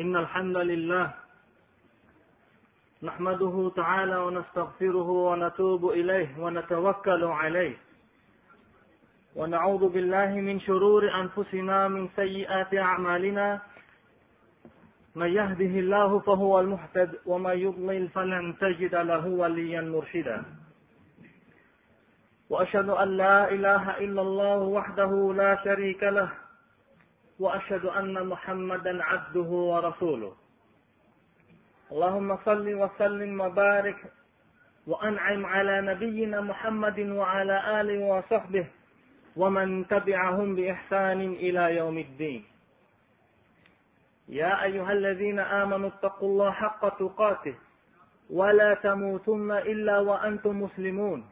إن الحمد لله نحمده تعالى ونستغفره ونتوب إليه ونتوكل عليه. ونعوذ بالله من شرور أنفسنا من سيئات أعمالنا. من يهده الله فهو المهتد ومن يضلل فلن تجد له وليا مرشدا. وأشهد أن لا إله إلا الله وحده لا شريك له وأشهد أن محمدا عبده ورسوله. اللهم صل وسلم وبارك وأنعم على نبينا محمد وعلى آله وصحبه ومن تبعهم بإحسان إلى يوم الدين. يا أيها الذين آمنوا اتقوا الله حق تقاته ولا تموتن إلا وأنتم مسلمون.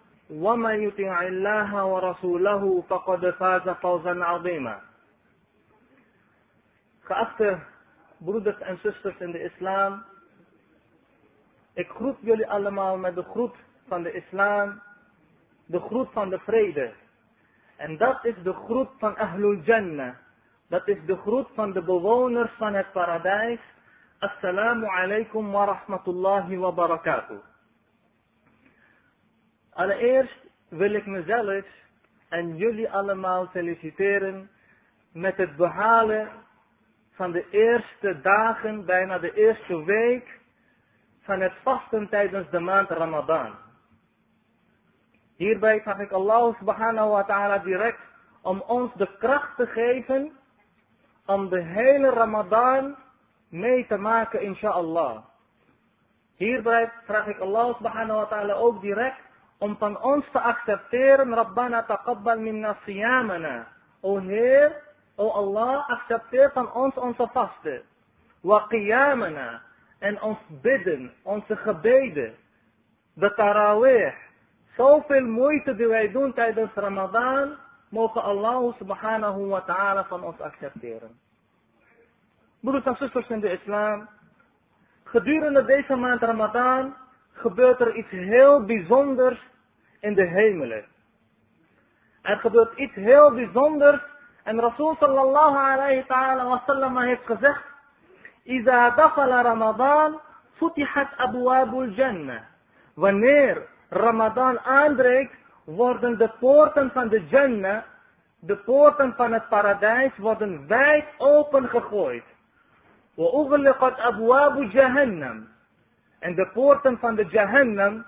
ومن يطع الله ورسوله فقد فاز فوزا عظيما Geachte broeders en zusters in de islam, ik groet jullie allemaal met de groet van de islam, de groet van de vrede. En dat is de groet van Ahlul Jannah. Dat is de groet van de bewoners van het paradijs. Assalamu alaikum wa rahmatullahi wa barakatuh. Allereerst wil ik mezelf en jullie allemaal feliciteren met het behalen van de eerste dagen, bijna de eerste week van het vasten tijdens de maand Ramadan. Hierbij vraag ik Allah subhanahu wa ta'ala direct om ons de kracht te geven om de hele Ramadan mee te maken, inshallah. Hierbij vraag ik Allah subhanahu wa ta'ala ook direct om van ons te accepteren, Rabbana taqabbal minna siyamana. O Heer, o Allah, accepteer van ons onze vasten. Wa qiyamana. En ons bidden, onze gebeden. De tarawih. Zoveel moeite die wij doen tijdens Ramadan, mogen Allah subhanahu wa ta'ala van ons accepteren. Broeders en zusters in de islam, gedurende deze maand Ramadan gebeurt er iets heel bijzonders in de hemelen. Er gebeurt iets heel bijzonders en Rasul sallallahu alayhi ta'ala wa sallam heeft gezegd, Iza dakhala Ramadan, futihat abwabul jannah. Wanneer Ramadan aanbreekt, worden de poorten van de Jannah, de poorten van het paradijs, worden wijd open gegooid. وأغلقت أبواب جهنم en de poorten van de Jahannam,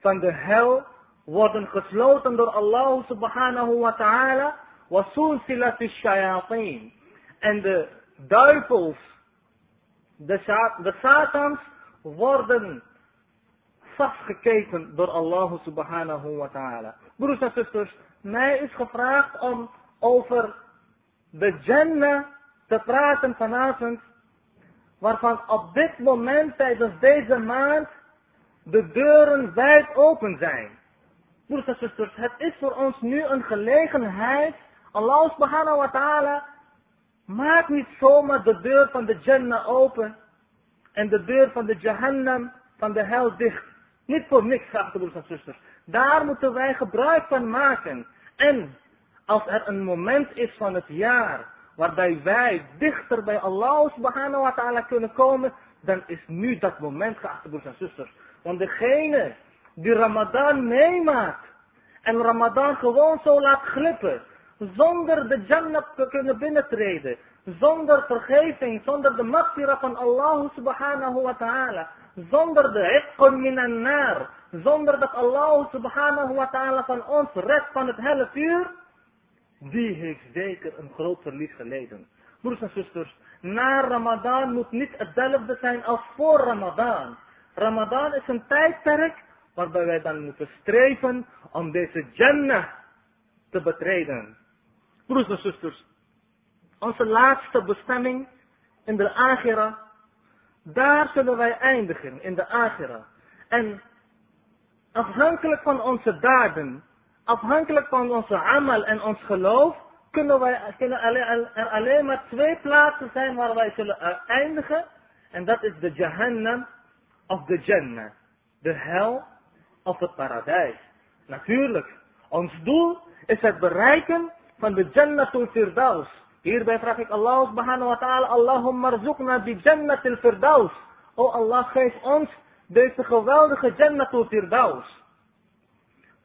van de hel, worden gesloten door Allah subhanahu wa ta'ala. وَسُلْسِلَةِ الشَّيَاطِينَ En de duivels, de, de satans, worden vastgeketen door Allah subhanahu wa ta'ala. Broers en zusters, mij is gevraagd om over de Jannah te praten vanavond waarvan op dit moment tijdens deze maand de deuren wijd open zijn. Broers en zusters, het is voor ons nu een gelegenheid. Allah subhanahu wa ta'ala maakt niet zomaar de deur van de Jannah open en de deur van de Jahannam, van de hel dicht. Niet voor niks, geachte broers en zusters. Daar moeten wij gebruik van maken. En als er een moment is van het jaar waarbij wij dichter bij Allah subhanahu wa ta'ala kunnen komen, dan is nu dat moment, geachte broers en zusters. Want degene die Ramadan meemaakt en Ramadan gewoon zo laat glippen, zonder de Jannah te kunnen binnentreden, zonder vergeving, zonder de maghfira van Allah subhanahu wa ta'ala, zonder de iqqun minan nar, zonder dat Allah subhanahu wa ta'ala van ons redt van het helle vuur, die heeft zeker een groot verlies geleden. Broers en zusters, na Ramadan moet niet hetzelfde zijn als voor Ramadan. Ramadan is een tijdperk waarbij wij dan moeten streven om deze Jannah te betreden. Broers en zusters, onze laatste bestemming in de Agira. Daar zullen wij eindigen, in de Agira. En afhankelijk van onze daden, afhankelijk van onze amal en ons geloof, kunnen, wij, kunnen er alleen maar twee plaatsen zijn waar wij zullen eindigen. En dat is de Jahannam of de Jannah. De hel of het paradijs. Natuurlijk, ons doel is het bereiken van de Jannatul Firdaus. Hierbij vraag ik Allah subhanahu wa ta'ala, Allahumma rzuqna bi Jannatil Firdaus. O Allah, geef ons deze geweldige Jannatul Firdaus.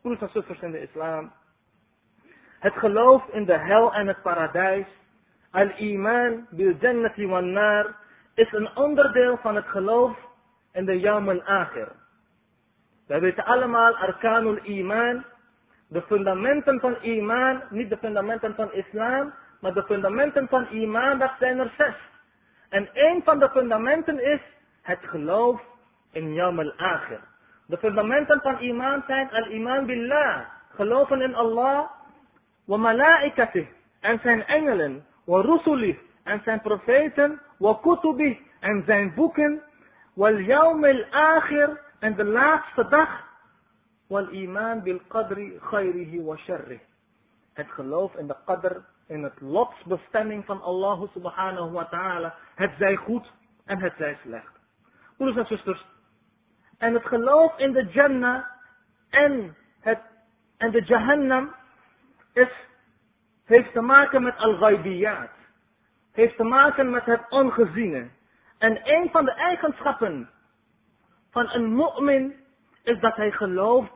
Broers en zusters in de islam. Het geloof in de hel en het paradijs. Al-iman bil jannati wan nar is een onderdeel van het geloof in de Yawm al-akhir. Wij weten allemaal arkanul iman, de fundamenten van iman, niet de fundamenten van islam, maar de fundamenten van iman, dat zijn er zes. En een van de fundamenten is het geloof in Yawm al-akhir. De fundamenten van iman zijn al-iman billah, geloven in Allah, wa malaikatih, en zijn engelen, wa rusulih, en zijn profeten, wa kutubih, en zijn boeken, al-akhir, en de laatste dag, qadri wa. Het geloof in de qadr, in het lotsbestemming van Allah subhanahu wa ta'ala. Het zij goed en het zij slecht. Broeders en zusters. En het geloof in de Jannah en, het, en de Jahannam heeft te maken met al-ghaibiyat. Heeft te maken met het ongeziene. En een van de eigenschappen van een mu'min is dat hij gelooft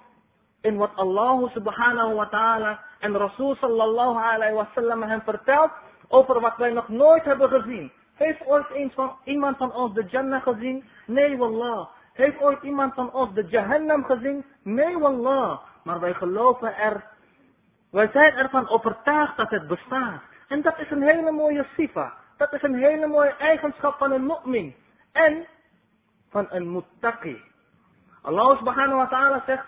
in wat Allah subhanahu wa ta'ala en Rasul sallallahu alayhi wa sallam hem vertelt over wat wij nog nooit hebben gezien. Heeft ooit eens iemand van ons de Jannah gezien? Nee, wallah. Heeft ooit iemand van ons de Jahannam gezien? Nee, wallah. Maar wij geloven er, wij zijn ervan overtuigd dat het bestaat. En dat is een hele mooie sifa. Dat is een hele mooie eigenschap van een mu'min. En van een muttaqi. Allah subhanahu wa ta'ala zegt,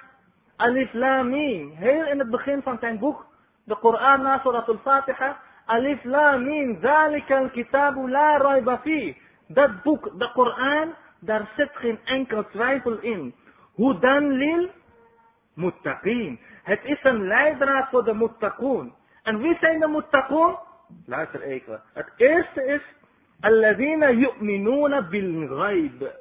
Alif Lamim. Heel in het begin van zijn boek, de Koran na Surat al-Fatiha. Alif Lamim, Zalika kitabu la rayba. Dat boek, de Koran, daar zit geen enkel twijfel in. Hoe dan lil? Muttaqin. Het is een leidraad voor de muttaqoon. En wie zijn de muttaqoon? Luister even. Het eerste is, Alladina yu'minuna bil ghaib.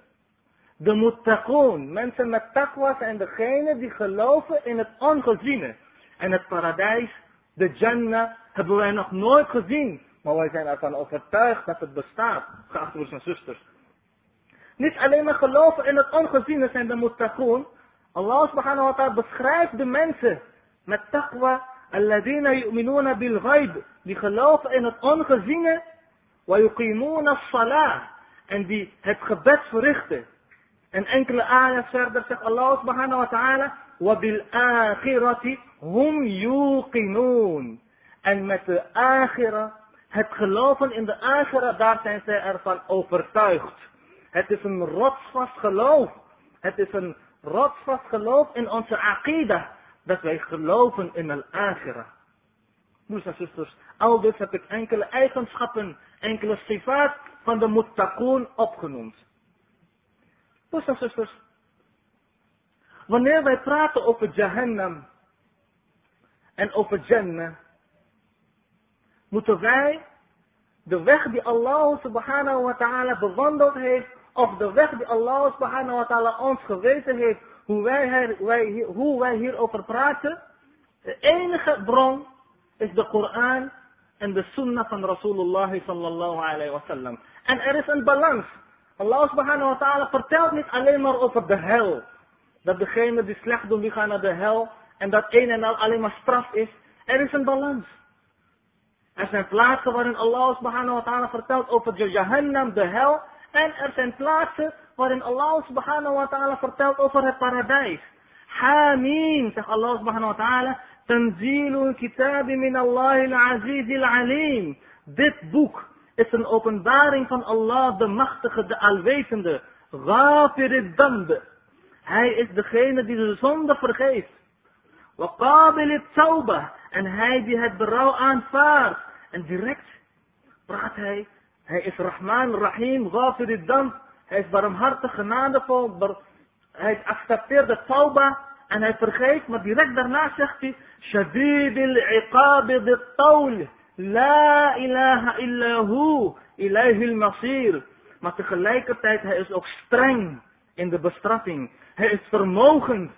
De muttaqoon, mensen met taqwa zijn degene die geloven in het ongeziene. En het paradijs, de Jannah, hebben wij nog nooit gezien. Maar wij zijn ervan overtuigd dat het bestaat, geachte broers en zusters. Niet alleen maar geloven in het ongeziene zijn de muttaqoon. Allah subhanahu wa ta'ala beschrijft de mensen met taqwa. Alladina yu'minuna bil ghaib. Die geloven in het ongeziene. Wa yuqimuna salah. En die het gebed verrichten. En enkele ayahs verder zegt Allah subhanahu wa ta'ala. bil akhirati hum yuqinoon. En met de akhira, het geloven in de akhira, daar zijn zij ervan overtuigd. Het is een rotsvast geloof. Het is een rotsvast geloof in onze aqidah. Dat wij geloven in een akhira. Moes en zusters, al dus heb ik enkele eigenschappen, enkele sifaat van de muttaqoon opgenoemd. Broers en zusters, wanneer wij praten over Jahannam en over Jannah, moeten wij de weg die Allah subhanahu wa ta'ala bewandeld heeft, of de weg die Allah subhanahu wa ta'ala ons gewezen heeft, hoe wij, wij, hoe wij hierover praten, de enige bron is de Koran en de sunnah van Rasulullah sallallahu alayhi. En er is een balans. Allah subhanahu wa ta'ala vertelt niet alleen maar over de hel. Dat degene die slecht doen, die gaan naar de hel. En dat een en al alleen maar straf is. Er is een balans. Er zijn plaatsen waarin Allah subhanahu wa ta'ala vertelt over de Jahannam, de hel. En er zijn plaatsen waarin Allah subhanahu wa ta'ala vertelt over het paradijs. Hamim, zegt Allah subhanahu wa ta'ala. Tanzilul kitabi min Allah al-aziz al-alim. Dit boek is een openbaring van Allah, de machtige, de alwetende. Ghafir damb. Hij is degene die de zonde vergeeft. Waqabil tawbah. En hij die het berouw aanvaardt. En direct praat hij Hij is Rahman, Rahim, Ghafir Dam. Hij is barmhartig, genadevol. Hij accepteert de tauba en hij vergeeft. Maar direct daarna zegt hij, Shadid al-iqab tawl. La ilaha illa hu. Ilayhi al-masir. Maar tegelijkertijd, hij is ook streng in de bestraffing. Hij is vermogend.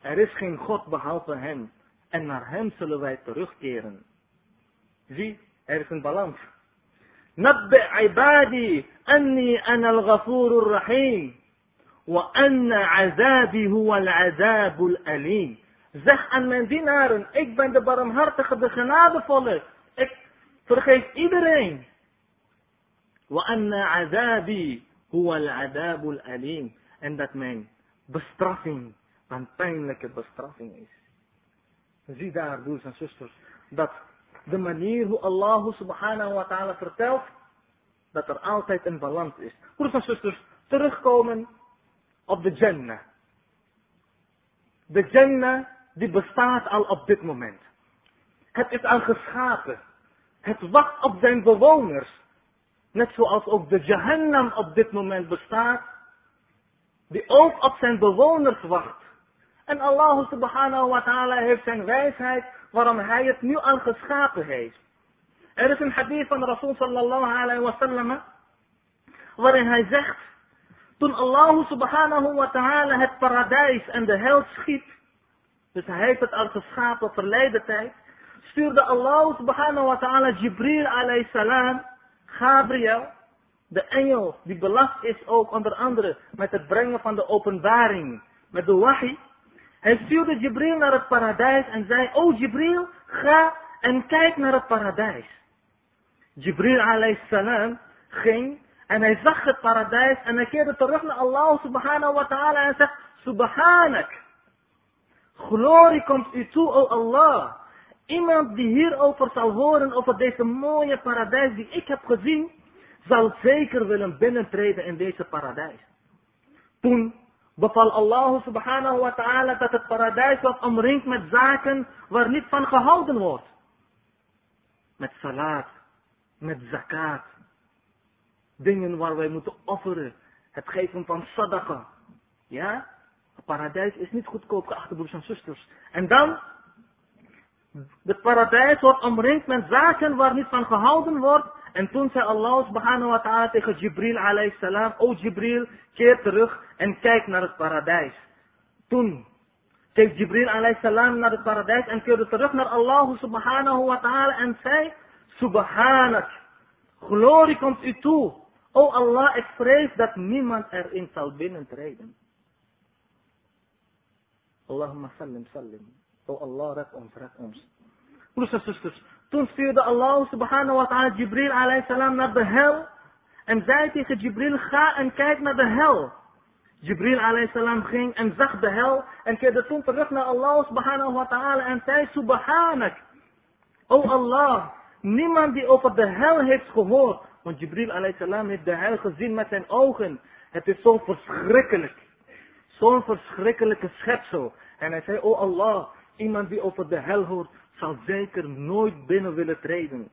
Er is geen God behalve hem. En naar hem zullen wij terugkeren. Zie, er is een balans. نبئ عبادي أني أنا الغفور الرحيم وأن عذابي هو العذاب الأليم Zeg aan mijn dienaren, ik ben de barmhartige, de genadevolle. Ik vergeef iedereen. وأن عذابي هو العذاب الأليم. En dat mijn bestraffing een pijnlijke bestraffing is. Zie daar, broers en zusters, dat de manier hoe Allah subhanahu wa ta'ala vertelt, dat er altijd een balans is. Broers en zusters, terugkomen op de Jannah. De Jannah die bestaat al op dit moment. Het is al geschapen. Het wacht op zijn bewoners. Net zoals ook de Jahannam op dit moment bestaat. Die ook op zijn bewoners wacht. En Allah subhanahu wa ta'ala heeft zijn wijsheid waarom hij het nu al geschapen heeft. Er is een hadith van Rasul sallallahu alayhi wa sallam. Waarin hij zegt. Toen Allah subhanahu wa ta'ala het paradijs en de hel schiep. Dus hij heeft het al geschapen verleden tijd. Stuurde Allah subhanahu wa ta'ala Jibril alayhi salam. Gabriel. De engel die belast is ook onder andere met het brengen van de openbaring. Met de wahi. Hij stuurde Jibril naar het paradijs en zei, O Jibril, ga en kijk naar het paradijs. Jibril alayhi salam ging en hij zag het paradijs en hij keerde terug naar Allah subhanahu wa ta'ala en zegt, Subhanak. Glorie komt u toe, o Allah. Iemand die hierover zal horen, over deze mooie paradijs die ik heb gezien, zal zeker willen binnentreden in deze paradijs. Toen beval Allah subhanahu wa ta'ala dat het paradijs was omringd met zaken waar niet van gehouden wordt. Met salat, met zakat. Dingen waar wij moeten offeren. Het geven van sadaqa. Ja? Het paradijs is niet goedkoop, geachte broers en zusters. En dan, het paradijs wordt omringd met zaken waar niet van gehouden wordt. En toen zei Allah subhanahu wa ta'ala tegen Jibril alayhi salam, O Jibril, keer terug en kijk naar het paradijs. Toen keek Jibril alayhi salam naar het paradijs en keerde terug naar Allah subhanahu wa ta'ala en zei, Subhanak, glorie komt u toe. O Allah, ik vrees dat niemand erin zal binnentreden. Allahumma sallim, sallim. O Allah, red ons, red ons. Broers en zusters, toen stuurde Allah subhanahu wa ta'ala Jibril alayhi salam naar de hel. En zei tegen Jibril, ga en kijk naar de hel. Jibril alayhi salam ging en zag de hel. En keerde toen terug naar Allah subhanahu wa ta'ala en zei, Subhanak. O Allah, niemand die over de hel heeft gehoord. Want Jibril alayhi salam heeft de hel gezien met zijn ogen. Het is zo verschrikkelijk. Zo'n verschrikkelijke schepsel. En hij zei, oh Allah, iemand die over de hel hoort, zal zeker nooit binnen willen treden.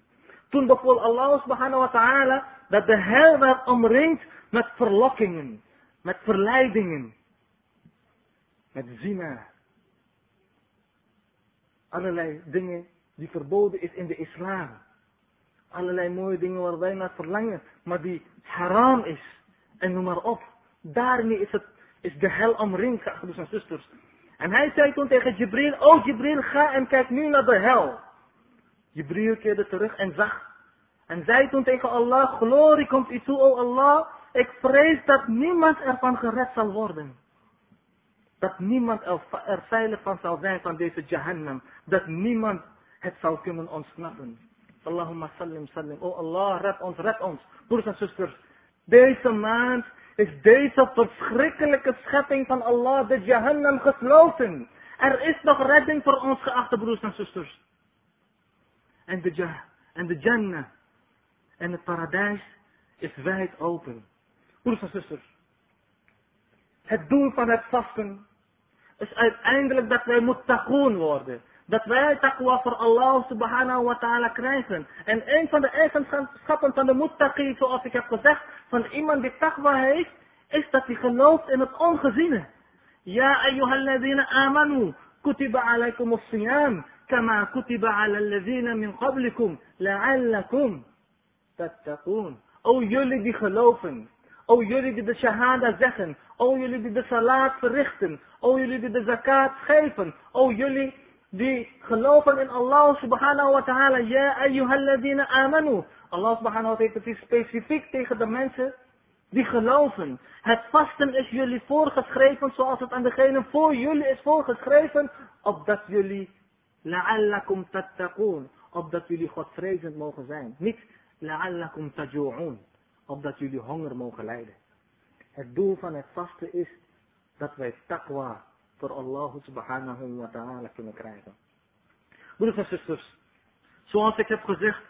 Toen beval Allah subhanahu wa ta'ala dat de hel werd omringd met verlokkingen, met verleidingen, met zina. Allerlei dingen die verboden is in de islam. Allerlei mooie dingen waar wij naar verlangen, maar die haram is. En noem maar op. Daarmee is, het, is de hel omringd, broers en zusters. En hij zei toen tegen Jibril, oh Jibril, ga en kijk nu naar de hel. Jibril keerde terug en zag. En zei toen tegen Allah, glorie komt u toe, oh Allah, ik vrees dat niemand ervan gered zal worden. Dat niemand er veilig van zal zijn van deze Jahannam. Dat niemand het zal kunnen ontsnappen. Allahumma sallim sallim. Oh Allah, red ons, red ons. Broers en zusters, deze maand is deze verschrikkelijke schepping van Allah, de Jahannam, gesloten. Er is nog redding voor ons, geachte broers en zusters. En de, jah, en de Jannah en het paradijs is wijd open. Broers en zusters, het doel van het vasten is uiteindelijk dat wij muttaqoon worden. Dat wij taqwa voor Allah subhanahu wa ta'ala krijgen. En een van de eigenschappen van de muttaqi, zoals ik heb gezegd, van iemand die taqwa heeft, is dat hij gelooft in het ongeziene. Ja, ayyuhalladhina amanu, kutiba alaykum as-siyam, kama kutiba ala alladhina min qablikum, la'allakum tattaqun. O jullie die geloven, o jullie die de shahada zeggen, o jullie die de salat verrichten, o jullie die de zakat geven, o jullie die geloven in Allah subhanahu wa ta'ala, ja ayyuhalladina amanu. Allah subhanahu wa ta'ala heeft het specifiek tegen de mensen die geloven. Het vasten is jullie voorgeschreven zoals het aan degene voor jullie is voorgeschreven, opdat jullie la'allakum tattaqoon, opdat jullie godvrezend mogen zijn. Niet la'allakum taju'un, opdat jullie honger mogen lijden. Het doel van het vasten is dat wij taqwa voor Allah subhanahu wa ta'ala kunnen krijgen. Broeders en zusters, zoals ik heb gezegd,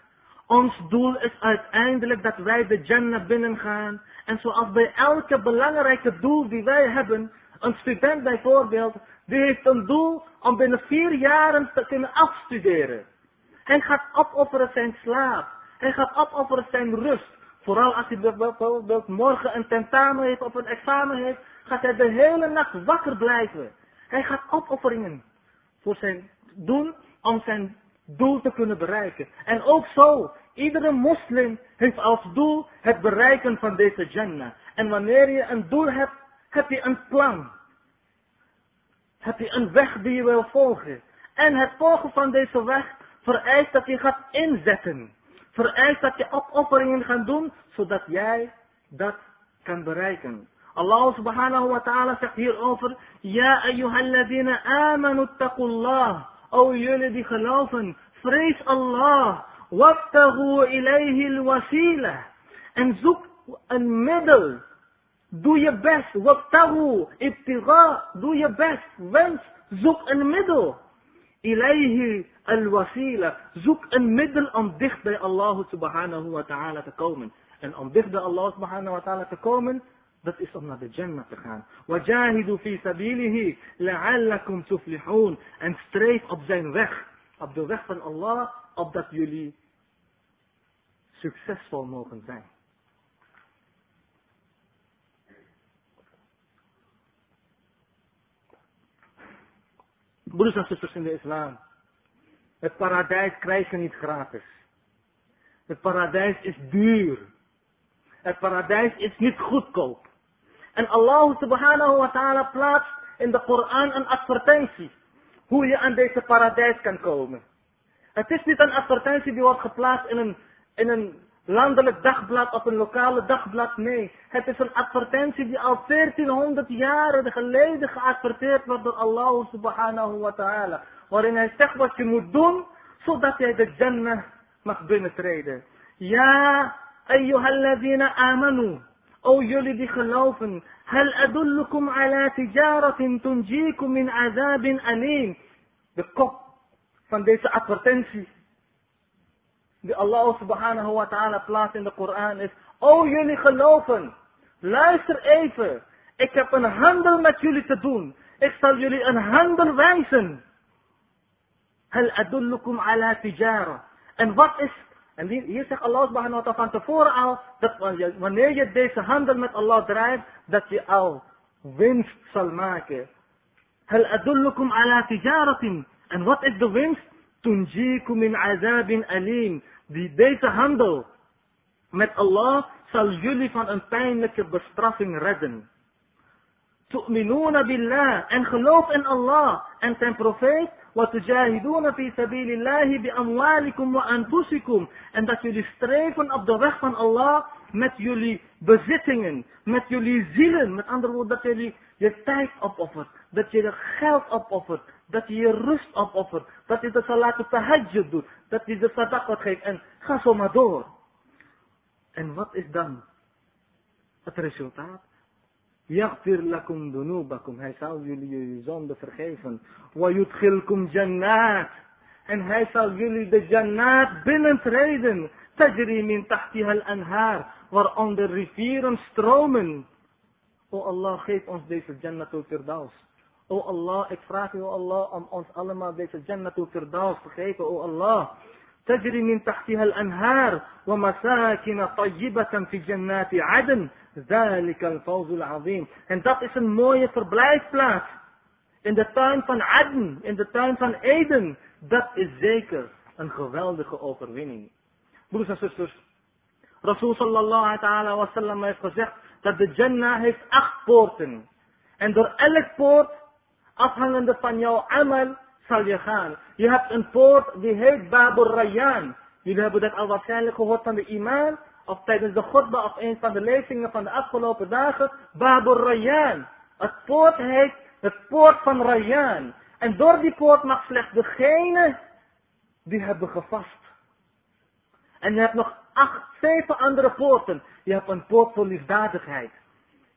ons doel is uiteindelijk dat wij de Jannah binnengaan. En zoals bij elke belangrijke doel die wij hebben, een student bijvoorbeeld, die heeft een doel om binnen vier jaren te kunnen afstuderen. Hij gaat opofferen zijn slaap. Hij gaat opofferen zijn rust. Vooral als hij bijvoorbeeld morgen een tentamen heeft of een examen heeft, gaat hij de hele nacht wakker blijven. Hij gaat opofferingen voor zijn doen om zijn doel te kunnen bereiken. En ook zo, iedere moslim heeft als doel het bereiken van deze Jannah. En wanneer je een doel hebt, heb je een plan. Heb je een weg die je wil volgen. En het volgen van deze weg vereist dat je gaat inzetten. Vereist dat je opofferingen gaat doen, zodat jij dat kan bereiken. Allah subhanahu wa ta'ala zegt hierover, يا أيها الذين آمنوا اتقوا الله أو يلد خلافا فريس الله وابتغوا إليه الوسيلة. أن زك المدل do your best وابتغوا ابتغاء do your best whence زك المدل إليه الوسيلة. زك المدل أم دخبي الله سبحانه وتعالى تقوم أن أم دخبي الله سبحانه وتعالى تقوم dat is om naar de Jannah te gaan. Wajahidu fi sabilihi la'allakum tuflihun. En streef op zijn weg. Op de weg van Allah. Opdat jullie succesvol mogen zijn. Broeders en zusters in de islam. Het paradijs krijg je niet gratis. Het paradijs is duur. Het paradijs is niet goedkoop. En Allah subhanahu wa ta'ala plaatst in de Koran een advertentie. Hoe je aan deze paradijs kan komen. Het is niet een advertentie die wordt geplaatst in een, in een landelijk dagblad of een lokale dagblad. Nee, het is een advertentie die al 1400 jaren geleden geadverteerd wordt door Allah subhanahu wa ta'ala. Waarin hij zegt wat je moet doen, zodat jij de Jannah mag binnentreden. Ja, ayyuhalladina amanu. Jullie die geloven. Hal adullukum ala tijaratin tunjikum min azabin alim. De kop van deze advertentie. Die Allah subhanahu wa ta'ala plaatst in de Koran is. O jullie geloven. Luister even. Ik heb een handel met jullie te doen. Ik zal jullie een handel wijzen. Hal adullukum ala tijara. En wat is en hier zegt Allah subhanahu wa ta'ala van tevoren al, dat wanneer je deze handel met Allah drijft, dat je al winst zal maken. Hal adullukum ala tijaratin. En wat is de winst? Tunjikum min azabin alim. Die deze handel met Allah zal jullie van een pijnlijke bestraffing redden. Tu'minuna billah. En geloof in Allah en zijn profeet. وَتُجَاهِدُونَ فِي سَبِيلِ اللَّهِ بِأَمْوَالِكُمْ وَأَنفُسِكُمْ En dat jullie streven op de weg van Allah met jullie bezittingen, met jullie zielen. Met andere woorden, dat jullie je tijd opoffert, dat je je geld opoffert, dat je je rust opoffert, dat je de salat tahajjud doet, dat je de sadaqat geeft en ga zo maar door. En wat is dan het resultaat? Yaghfir lakum dunubakum. Hij zal jullie jullie zonde vergeven. Wa yudkhilkum jannat. En hij zal jullie de jannat binnentreden. Tajri min tahtiha al-anhar. Waaronder rivieren stromen. O Allah, geef ons deze jannatul firdaus. O Allah, ik vraag u, O Allah, om ons allemaal deze Jannatul Firdaus te geven, O Allah. تجري من تحتها الأنهار ومساكن طيبة في جنات عدن Zalik al-fawzul azim. En dat is een mooie verblijfplaats. In de tuin van Aden, in de tuin van Eden. Dat is zeker een geweldige overwinning. Broers en zusters, Rasul sallallahu ta'ala wasallam heeft gezegd dat de Jannah heeft acht poorten. En door elk poort, afhangende van jouw amal, zal je gaan. Je hebt een poort die heet Babur Rayyan. Jullie hebben dat al waarschijnlijk gehoord van de imam of tijdens de godba of een van de lezingen van de afgelopen dagen. Babur Rayyan. Het poort heet het poort van Rayyan. En door die poort mag slechts degene die hebben gevast. En je hebt nog acht, zeven andere poorten. Je hebt een poort voor liefdadigheid.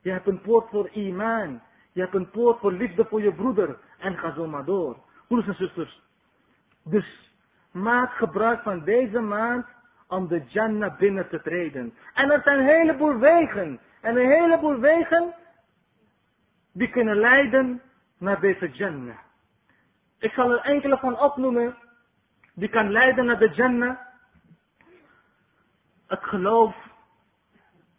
Je hebt een poort voor imaan. Je hebt een poort voor liefde voor je broeder. En ga zo maar door. Broers en zusters. Dus maak gebruik van deze maand om de Jannah binnen te treden. En er zijn een heleboel wegen. En een heleboel wegen die kunnen leiden naar deze Jannah. Ik zal er enkele van opnoemen die kan leiden naar de Jannah. Het geloof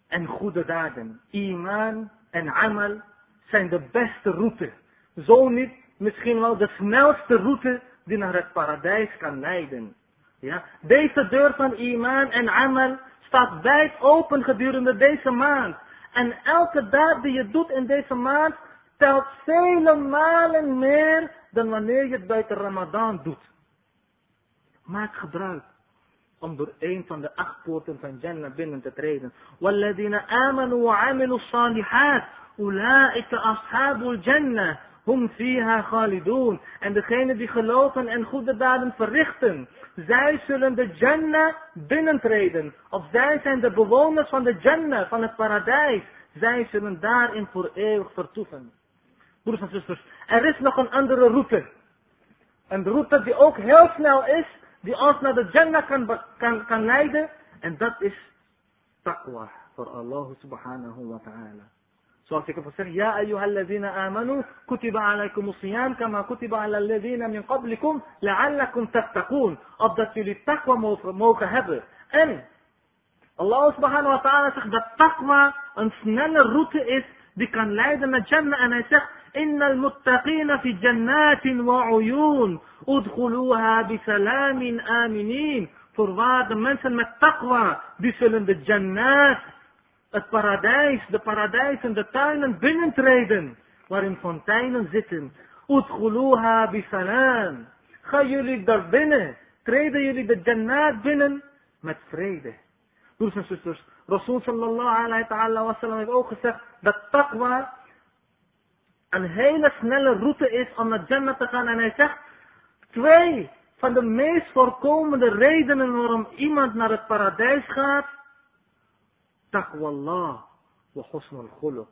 en goede daden. Iman en amal zijn de beste route. Zo niet misschien wel de snelste route die naar het paradijs kan leiden. Ja? Deze deur van iman en amal staat wijd open gedurende deze maand. En elke daad die je doet in deze maand telt vele malen meer dan wanneer je het buiten Ramadan doet. Maak gebruik om door een van de acht poorten van Jannah binnen te treden. وَالَّذِينَ آمَنُوا وَعَمِلُوا الصَّالِحَاتِ أُولَٰئِكَ أَصْحَابُ الْجَنَّةِ hum fiha khalidun. En degene die geloven en goede daden verrichten, zij zullen de Jannah binnentreden. Of zij zijn de bewoners van de Jannah, van het paradijs. Zij zullen daarin voor eeuwig vertoeven. Broers en zusters, er is nog een andere route. Een route die ook heel snel is, die ons naar de Jannah kan, kan, kan leiden. En dat is taqwa voor Allah subhanahu wa ta'ala. Zoals ik heb gezegd, ja ayyuhalladhina amanu, kutiba alaykum siyam kama kutiba ala alladhina min qablikum, la'allakum tattaqun. Opdat jullie taqwa mogen hebben. En Allah subhanahu wa ta'ala zegt dat taqwa een snelle route is die kan leiden naar Jannah. En hij zegt, inna al-muttaqina fi jannatin wa uyun, udkhuluha bisalamin aminin. Voorwaar de mensen met taqwa, die zullen de Jannah het paradijs, de paradijs en de tuinen binnentreden, waarin fonteinen zitten. Udkhuluha bisalam. Ga jullie daar binnen, treden jullie de Jannat binnen met vrede. Broers en zusters, Rasul sallallahu alayhi wa sallam heeft ook gezegd dat taqwa een hele snelle route is om naar Jannah te gaan. En hij zegt, twee van de meest voorkomende redenen waarom iemand naar het paradijs gaat, Taqwa Allah wa husnul khuluq.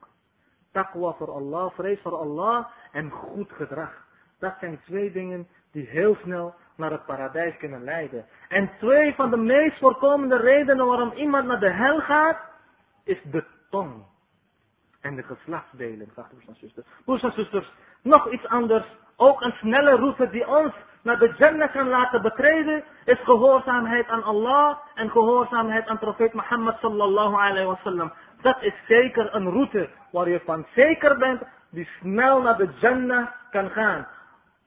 Taqwa voor Allah, vrees voor Allah en goed gedrag. Dat zijn twee dingen die heel snel naar het paradijs kunnen leiden. En twee van de meest voorkomende redenen waarom iemand naar de hel gaat, is de tong. En de geslachtsdelen, broers en zusters. Broers en zusters, nog iets anders. Ook een snelle route die ons naar de Jannah kan laten betreden, is gehoorzaamheid aan Allah en gehoorzaamheid aan profeet Mohammed sallallahu alayhi wa sallam. Dat is zeker een route waar je van zeker bent, die snel naar de Jannah kan gaan.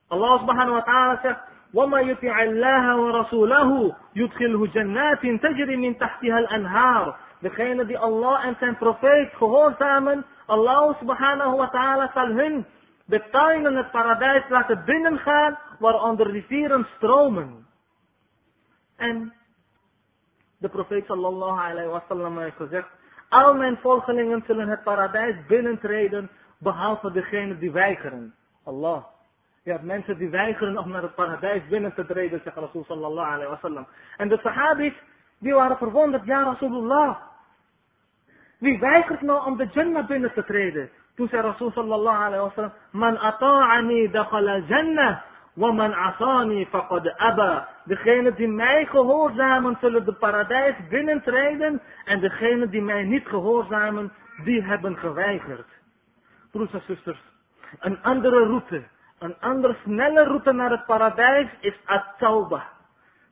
Allah subhanahu wa ta'ala zegt, وَمَا يُطِعَ اللَّهَ وَرَسُولَهُ يُدْخِلْهُ جَنَّاتٍ تَجْرِي مِنْ تَحْتِهَا الْأَنْهَارِ Degene die Allah en zijn profeet gehoorzamen, Allah subhanahu wa ta'ala zal hun de tuinen het paradijs laten binnengaan waaronder rivieren stromen. En de profeet sallallahu alayhi wa sallam heeft gezegd, al mijn volgelingen zullen het paradijs binnentreden, behalve degene die weigeren. Allah. Je hebt mensen die weigeren om naar het paradijs binnen te treden, zegt Rasul sallallahu alayhi wa sallam. En de sahabis, die waren verwonderd, ja Rasulullah. Wie weigert nou om de Jannah binnen te treden? Toen zei Rasul sallallahu alayhi wa sallam, Man ata'ani dakhala jannah, wa man asani faqad aba. Degene die mij gehoorzamen zullen de paradijs binnentreden, en degene die mij niet gehoorzamen, die hebben geweigerd. Broers en zusters, Een andere route, een andere snelle route naar het paradijs is at-tawbah.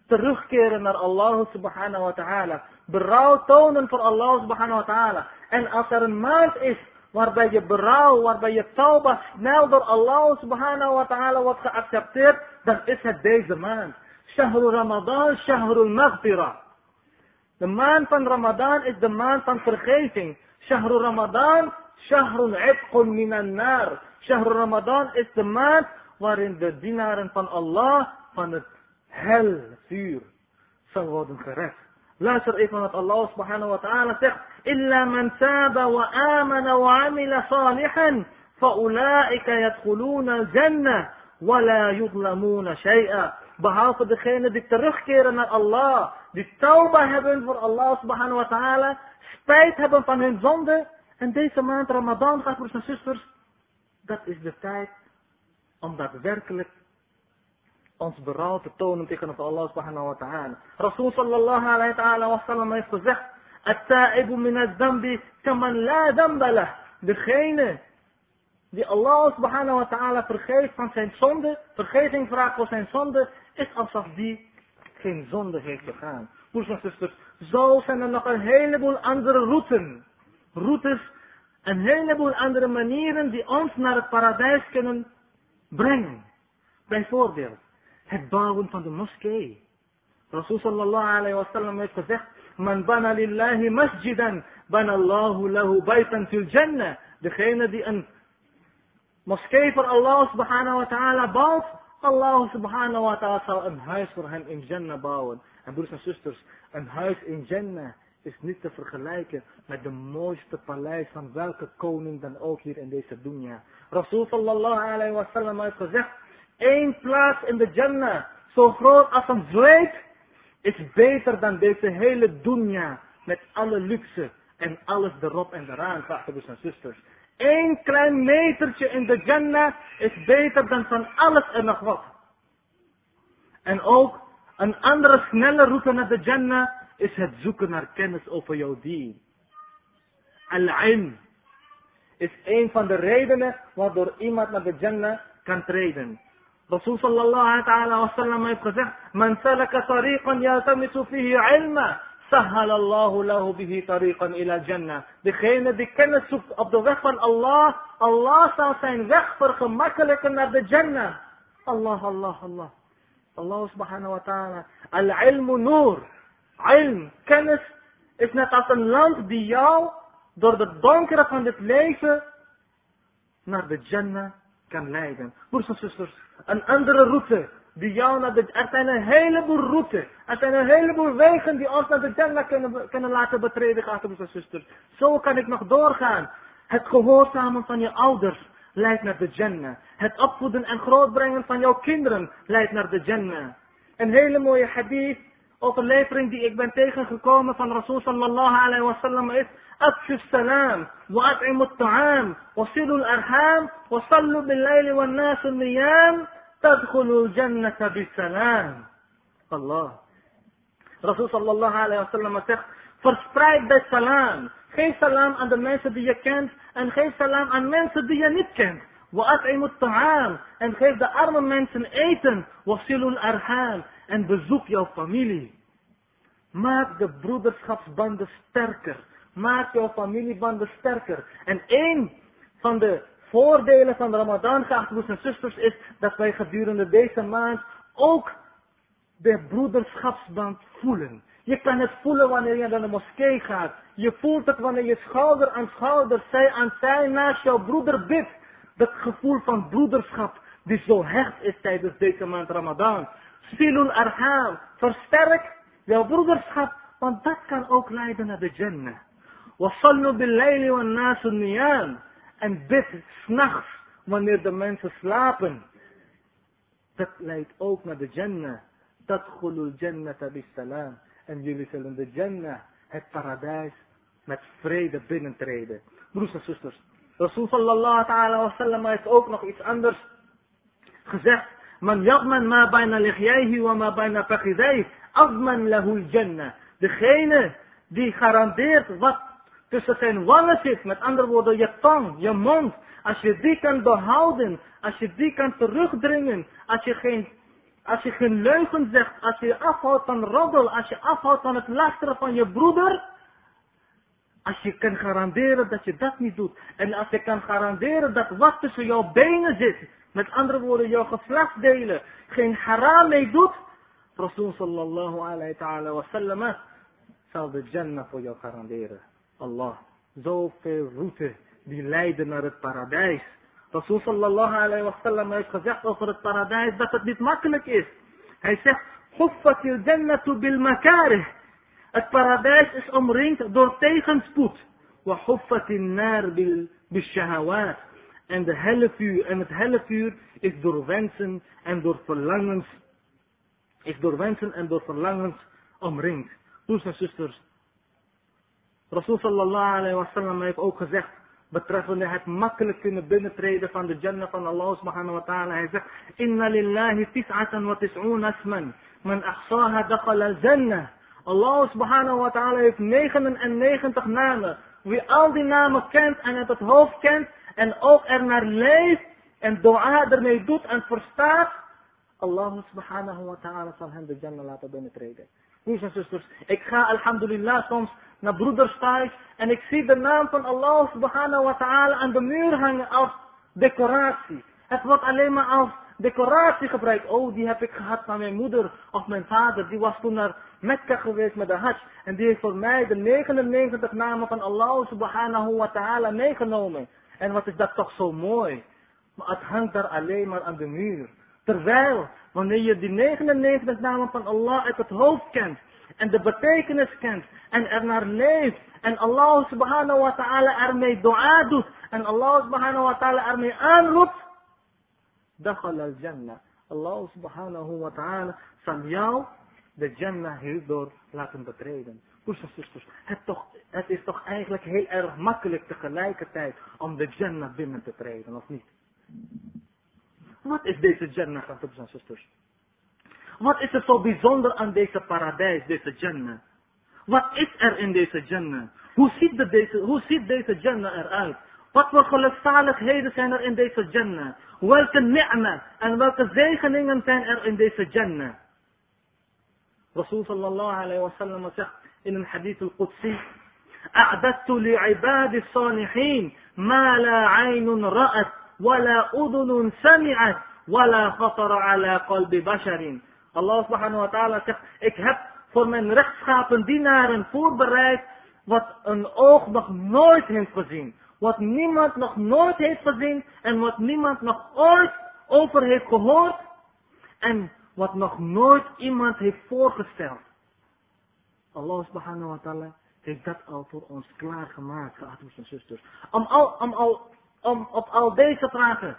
Terugkeren naar Allah subhanahu wa ta'ala. Berouw tonen voor Allah subhanahu wa ta'ala. En als er een maand is waarbij je berouw, waarbij je tauba snel door Allah subhanahu wa ta'ala wordt geaccepteerd, dan is het deze maand. Shahrul Ramadan, Shahrul Maghfirah. De maand van Ramadan is de maand van vergeving. Shahrul Ramadan, Shahrul Ibqun minan nar. Shahrul Ramadan is de maand waarin de dienaren van Allah van het helvuur zal worden gered. Luister even wat Allah subhanahu wa ta'ala zegt. إلا من تاب وآمن وعمل صالحا فأولئك يدخلون الجنة ولا يظلمون شيئا behalve degene die terugkeren naar Allah, die tauba hebben voor Allah subhanahu wa ta'ala, spijt hebben van hun zonde. En deze maand Ramadan voor zijn zusters, dat is de tijd om daadwerkelijk ons berouw te tonen tegenover Allah subhanahu wa ta'ala. Rasul sallallahu alayhi wa sallam heeft gezegd, At-ta'ibu min ad-dambi kaman la damba. Degene die Allah subhanahu wa ta'ala vergeeft van zijn zonde, vergeving vraagt voor zijn zonde, is alsof die geen zonde heeft begaan. Broers en zusters, zo zijn er nog een heleboel andere routes. Routes, een heleboel andere manieren die ons naar het paradijs kunnen brengen. Bijvoorbeeld, het bouwen van de moskee. Rasul sallallahu alayhi wa sallam heeft gezegd, Man bana lillahi masjidan, banallahu lahu baytan fil jannah. Degene die een moskee voor Allah subhanahu wa ta'ala bouwt, Allah subhanahu wa ta'ala zal een huis voor hem in Jannah bouwen. En broers en zusters, een huis in Jannah is niet te vergelijken met de mooiste paleis van welke koning dan ook hier in deze dunya. Rasul sallallahu alayhi wa sallam heeft gezegd, één plaats in de Jannah, zo groot als een zweep, is beter dan deze hele dunya met alle luxe en alles erop en eraan, broers en zusters. Eén klein metertje in de Jannah is beter dan van alles en nog wat. En ook een andere snelle route naar de Jannah is het zoeken naar kennis over jouw dien. Al-ilm is een van de redenen waardoor iemand naar de Jannah kan treden. رسول صلى الله تعالى وسلم يقول من سلك طريقا يلتمس فيه علما سهل الله له به طريقا إلى الجنة. بخينه بكن عبد الرحمن الله الله سوسين وغفر خمكلك من الجنة. الله الله الله. الله سبحانه وتعالى. العلم نور. علم. كنس. Is net als een lamp die jou door de donkere van kan leiden. Broers en zusters, een andere route die jou naar de... Er zijn een heleboel routes. Er zijn een heleboel wegen die ons naar de Jannah kunnen, kunnen laten betreden, broers en zusters. Zo kan ik nog doorgaan. Het gehoorzamen van je ouders leidt naar de Jannah. Het opvoeden en grootbrengen van jouw kinderen leidt naar de Jannah. Een hele mooie hadith, overlevering die ik ben tegengekomen van Rasul sallallahu alayhi wa sallam is... أكشوا السلام وأطعم الطعام وصلوا الأرحام وصلوا بالليل والناس النيام تدخلوا الجنة بسلام. الله. رسول صلى الله عليه وسلم سيخ فرسبرايب بسلام خي سلام عند الناس دي يكند ان خي سلام عند الناس دي يكند وأطعم الطعام ان خي دا أرم الناس ايتن وصلوا الأرحام ان بزوك يو فاميلي Maak de broederschapsbanden sterker. Maak jouw familiebanden sterker. En één van de voordelen van de Ramadan, geachte broers en zusters, is dat wij gedurende deze maand ook de broederschapsband voelen. Je kan het voelen wanneer je naar de moskee gaat. Je voelt het wanneer je schouder aan schouder, zij aan zij naast jouw broeder bidt. Dat gevoel van broederschap die zo hecht is tijdens deze maand Ramadan. Silul arham, versterk jouw broederschap, want dat kan ook leiden naar de Jannah. وصلوا بالليل والناس نيام en bid s'nachts wanneer de mensen slapen. Dat leidt ook naar de Jannah. Dat khulul Jannah salam. En jullie zullen de Jannah, het paradijs, met vrede binnentreden. Broers en zusters. Rasul sallallahu ta'ala wa sallam heeft ook nog iets anders gezegd. Man yadman ma bijna lihyayhi wa ma bijna fakhidayhi. Adman lahu Jannah. Degene die garandeert wat tussen zijn wangen zit. Met andere woorden, je tong, je mond. als je die kan behouden, als je die kan terugdringen, als je geen, als je geen leugen zegt, als je je afhoudt van roddel, als je afhoudt van het lasteren van je broeder, als je kan garanderen dat je dat niet doet, en als je kan garanderen dat wat tussen jouw benen zit, met andere woorden jouw geslachtsdelen, geen haram mee doet, Rasul sallallahu alayhi wa sallam zal de Jannah voor jou garanderen. Allah, zoveel route die leiden naar het paradijs. Rasul sallallahu alayhi wa sallam heeft gezegd over het paradijs dat het niet makkelijk is. Hij zegt, Huffatil jannatu bil makarih. Het paradijs is omringd door tegenspoed. Wa huffatil nar bil shahawat. En de hellevuur, en het hellevuur is door wensen en door verlangens, is door wensen en door verlangens omringd. Broers en zusters, Rasul sallallahu alayhi wa sallam heeft ook gezegd, betreffende het makkelijk kunnen binnentreden van de Jannah van Allah subhanahu wa ta'ala. Hij zegt, Inna lillahi tis'atan wa tis'un asman, man ahsaha al-jannah. Allah subhanahu wa ta'ala heeft 99 namen. Wie al die namen kent en het het hoofd kent en ook er naar leeft en dua ermee doet en verstaat, Allah subhanahu wa ta'ala zal hem de Jannah laten binnentreden. Broers en zusters, ik ga alhamdulillah soms naar broeders thuis en ik zie de naam van Allah subhanahu wa ta'ala aan de muur hangen als decoratie. Het wordt alleen maar als decoratie gebruikt. Oh, die heb ik gehad van mijn moeder of mijn vader. Die was toen naar Mekka geweest met de hajj. En die heeft voor mij de 99 namen van Allah subhanahu wa ta'ala meegenomen. En wat is dat toch zo mooi. Maar het hangt daar alleen maar aan de muur. Terwijl, wanneer je die 99 namen van Allah uit het hoofd kent, en de betekenis kent, en er naar leeft, en Allah subhanahu wa ta'ala ermee dua doet, en Allah subhanahu wa ta'ala ermee aanroept, dakhal al-jannah. Allah subhanahu wa ta'ala zal jou de Jannah hierdoor laten betreden. Broers zusters, het, toch, het is toch eigenlijk heel erg makkelijk tegelijkertijd om de Jannah binnen te treden, of niet? Wat is deze Jannah, broers en zusters? Wat is er zo bijzonder aan deze paradijs, deze Jannah? Wat is er in deze Jannah? Hoe ziet, de deze, hoe ziet deze Jannah eruit? Wat voor gelukzaligheden zijn er in deze Jannah? Welke ni'ma en welke zegeningen zijn er in deze Jannah? Rasul sallallahu alayhi wa sallam zegt in een hadith al-Qudsi أعددت لعباد الصالحين ما لا عين رأت ولا أذن سمعت ولا خطر على قلب بشر Allah subhanahu wa ta'ala zegt, ik heb voor mijn rechtschapen dienaren voorbereid wat een oog nog nooit heeft gezien. Wat niemand nog nooit heeft gezien en wat niemand nog ooit over heeft gehoord. En wat nog nooit iemand heeft voorgesteld. Allah subhanahu wa ta'ala heeft dat al voor ons klaargemaakt, geachte en zusters. Om, al, om, al, om op al deze vragen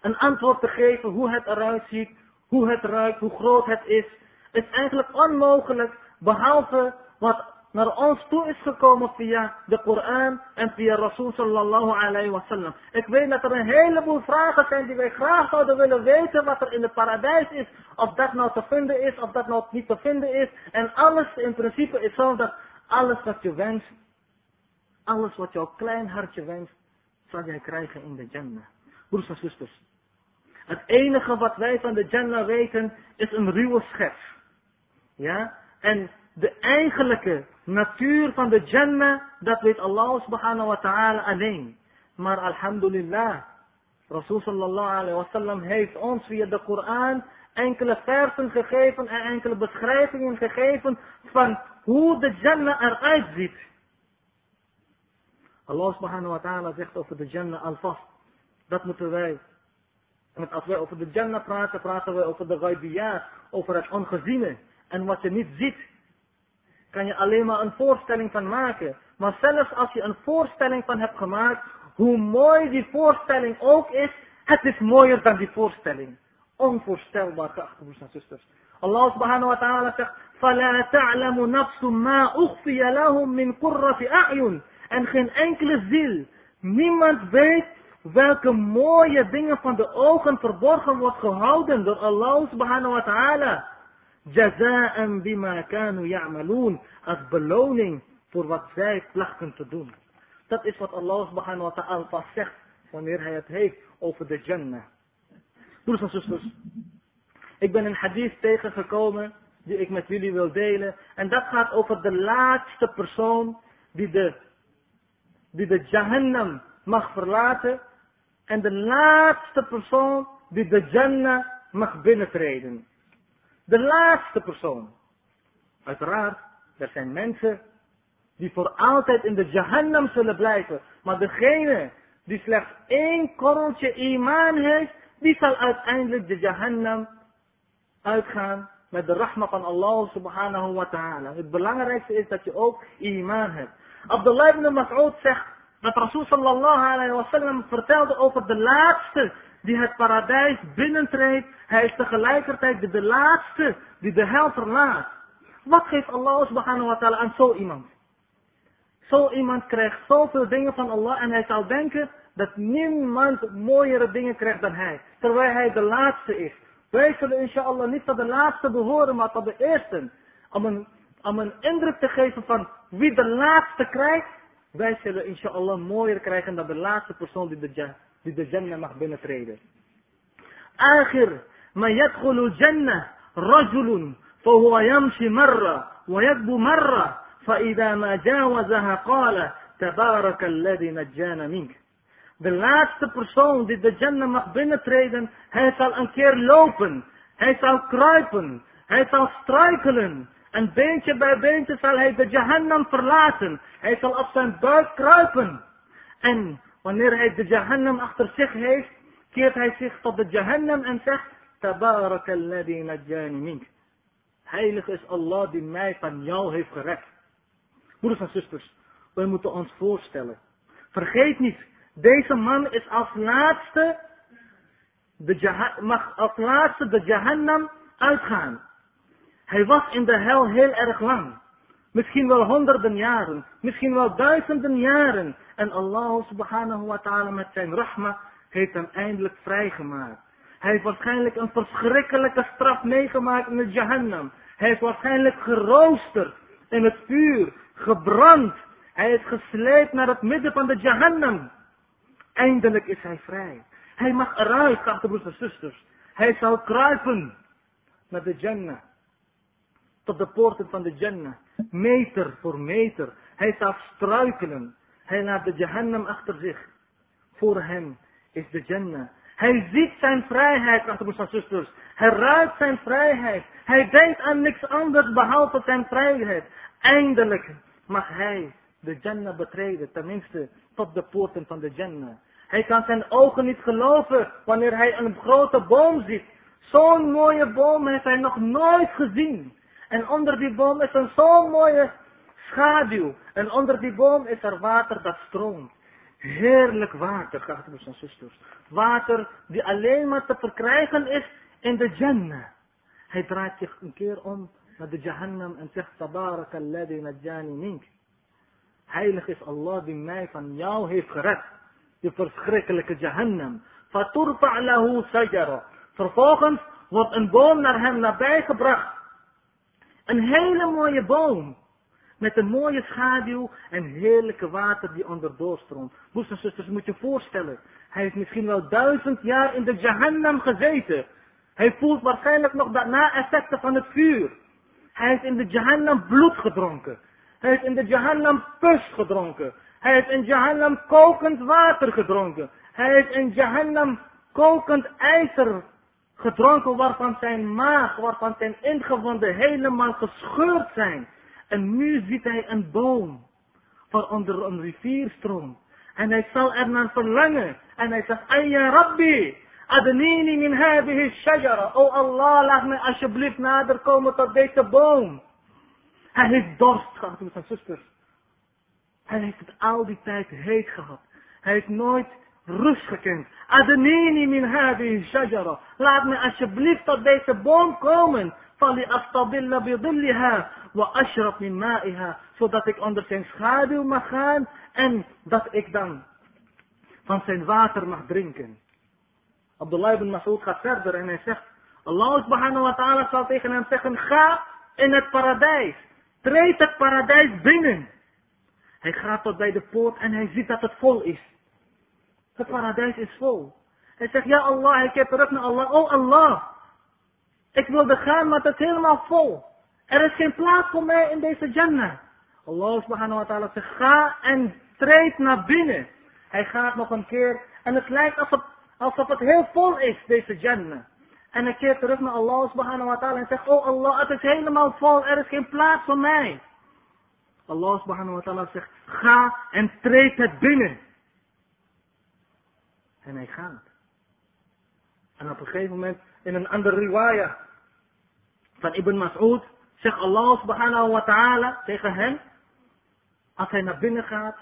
een antwoord te geven hoe het eruit ziet, hoe het ruikt, hoe groot het is, is eigenlijk onmogelijk, behalve wat naar ons toe is gekomen via de Koran en via Rasul sallallahu alayhi wa sallam. Ik weet dat er een heleboel vragen zijn die wij graag zouden willen weten wat er in het paradijs is. Of dat nou te vinden is, of dat nou niet te vinden is. En alles in principe is zo dat alles wat je wenst, alles wat jouw klein hartje wenst, zal jij krijgen in de Jannah. Broers en zusters, het enige wat wij van de Jannah weten is een ruwe schets. Ja? En de eigenlijke natuur van de Jannah, dat weet Allah subhanahu wa ta'ala alleen. Maar alhamdulillah, Rasul sallallahu alayhi wa sallam heeft ons via de Koran enkele versen gegeven en enkele beschrijvingen gegeven van hoe de Jannah eruit ziet. Allah subhanahu wa ta'ala zegt over de Jannah alvast. Dat moeten wij want als wij over de Jannah praten, praten we over de ghaibiyat, over het ongeziene. En wat je niet ziet, kan je alleen maar een voorstelling van maken. Maar zelfs als je een voorstelling van hebt gemaakt, hoe mooi die voorstelling ook is, het is mooier dan die voorstelling. Onvoorstelbaar, geachte broers en zusters. Allah subhanahu wa ta'ala zegt, فَلَا تَعْلَمُ نَفْسٌ مَا أُخْفِيَ لَهُم مِّن قُرَّةِ أَعْيُنٍ En geen enkele ziel, niemand weet welke mooie dingen van de ogen verborgen wordt gehouden door Allah subhanahu wa ta'ala. Jaza'an bima kanu ya'maloon. Als beloning voor wat zij plachten te doen. Dat is wat Allah subhanahu wa ta'ala zegt wanneer hij het heeft over de Jannah. Broers en zusters, ik ben een hadith tegengekomen die ik met jullie wil delen. En dat gaat over de laatste persoon die de, die de Jahannam mag verlaten. En de laatste persoon die de Jannah mag binnentreden. De laatste persoon. Uiteraard, er zijn mensen die voor altijd in de Jahannam zullen blijven. Maar degene die slechts één korreltje imaan heeft, die zal uiteindelijk de Jahannam uitgaan met de rahma van Allah subhanahu wa ta'ala. Het belangrijkste is dat je ook iman hebt. Abdullah ibn Mas'ud zegt dat Rasul sallallahu alayhi wa sallam vertelde over de laatste die het paradijs binnentreedt. Hij is tegelijkertijd de, laatste die de hel verlaat. Wat geeft Allah subhanahu wa ta'ala aan zo iemand? Zo iemand krijgt zoveel dingen van Allah en hij zal denken dat niemand mooiere dingen krijgt dan hij. Terwijl hij de laatste is. Wij zullen inshallah niet tot de laatste behoren, maar tot de eerste. Om een, om een indruk te geven van wie de laatste krijgt. Wij zullen inshallah mooier krijgen dan de laatste persoon die de, die de Jannah mag binnentreden. آخر ما يدخل الجنة رجل فهو يمشي مرة ويكبو مرة فإذا ما جاوزها قال تبارك الذي نجانا منك de laatste persoon die de Jannah mag binnentreden, hij zal een keer lopen. Hij zal kruipen. Hij zal struikelen. en beentje bij beentje zal hij de Jahannam verlaten. Hij zal op zijn buik kruipen. En wanneer hij de Jahannam achter zich heeft, keert hij zich tot de Jahannam en zegt, Tabarak alladhi najjani mink. Heilig is Allah die mij van jou heeft gered. Broeders en zusters, wij moeten ons voorstellen. Vergeet niet, deze man is als laatste de, mag als laatste de Jahannam uitgaan. Hij was in de hel heel erg lang. Misschien wel honderden jaren. Misschien wel duizenden jaren. En Allah subhanahu wa ta'ala met zijn rahma heeft hem eindelijk vrijgemaakt. Hij heeft waarschijnlijk een verschrikkelijke straf meegemaakt in de Jahannam. Hij is waarschijnlijk geroosterd in het vuur, gebrand. Hij is gesleept naar het midden van de Jahannam. Eindelijk is hij vrij. Hij mag eruit, geachte broers en zusters. Hij zal kruipen naar de Jannah. Tot de poorten van de Jannah. Meter voor meter. Hij zal struikelen. Hij laat de Jahannam achter zich. Voor hem is de Jannah. Hij ziet zijn vrijheid, broers en zusters. Hij ruikt zijn vrijheid. Hij denkt aan niks anders behalve zijn vrijheid. Eindelijk mag hij de Jannah betreden. Tenminste, tot de poorten van de Jannah. Hij kan zijn ogen niet geloven wanneer hij een grote boom ziet. Zo'n mooie boom heeft hij nog nooit gezien. En onder die boom is een zo'n mooie schaduw. En onder die boom is er water dat stroomt. Heerlijk water, broers en zusters. Water die alleen maar te verkrijgen is in de Jannah. Hij draait zich een keer om naar de Jahannam en zegt, Tabarak alladhi mink. Heilig is Allah die mij van jou heeft gered de verschrikkelijke Jahannam. Faturfa lahu sajara. Vervolgens wordt een boom naar hem nabij gebracht. Een hele mooie boom. Met een mooie schaduw en heerlijke water die onderdoor stroomt. Broers en zusters, moet je voorstellen. Hij heeft misschien wel duizend jaar in de Jahannam gezeten. Hij voelt waarschijnlijk nog de na-effecten van het vuur. Hij heeft in de Jahannam bloed gedronken. Hij heeft in de Jahannam pus gedronken. Hij heeft in Jahannam kokend water gedronken. Hij heeft in Jahannam kokend ijzer gedronken waarvan zijn maag, waarvan zijn ingewanden helemaal gescheurd zijn. En nu ziet hij een boom waaronder een rivier stroomt. En hij zal er naar verlangen. En hij zegt, Ayya Rabbi, adnini min hadihi shajara. O Allah, laat mij alsjeblieft nader komen tot deze boom. Hij heeft dorst gehad, mijn zusters. Hij heeft het al die tijd heet gehad. Hij heeft nooit rust gekend. Adnini min hadi shajara. Laat me alsjeblieft tot deze boom komen. Fali bidilliha wa ashraf min ma'iha. Zodat ik onder zijn schaduw mag gaan en dat ik dan van zijn water mag drinken. Abdullah ibn Mas'ud gaat verder en hij zegt, Allah subhanahu wa ta'ala zal tegen hem zeggen, ga in het paradijs. Treed het paradijs binnen. Hij gaat tot bij de poort en hij ziet dat het vol is. Het paradijs is vol. Hij zegt, ja Allah, ik keert terug naar Allah. Oh Allah, ik wilde gaan, maar het is helemaal vol. Er is geen plaats voor mij in deze Jannah. Allah subhanahu wa ta'ala zegt, ga en treed naar binnen. Hij gaat nog een keer en het lijkt alsof, alsof het heel vol is, deze Jannah. En hij keert terug naar Allah subhanahu wa ta'ala en zegt, oh Allah, het is helemaal vol, er is geen plaats voor mij. Allah subhanahu wa ta'ala zegt, ga en treed het binnen. En hij gaat. En op een gegeven moment, in een andere riwaya van Ibn Mas'ud, zegt Allah subhanahu wa ta'ala tegen hem, als hij naar binnen gaat,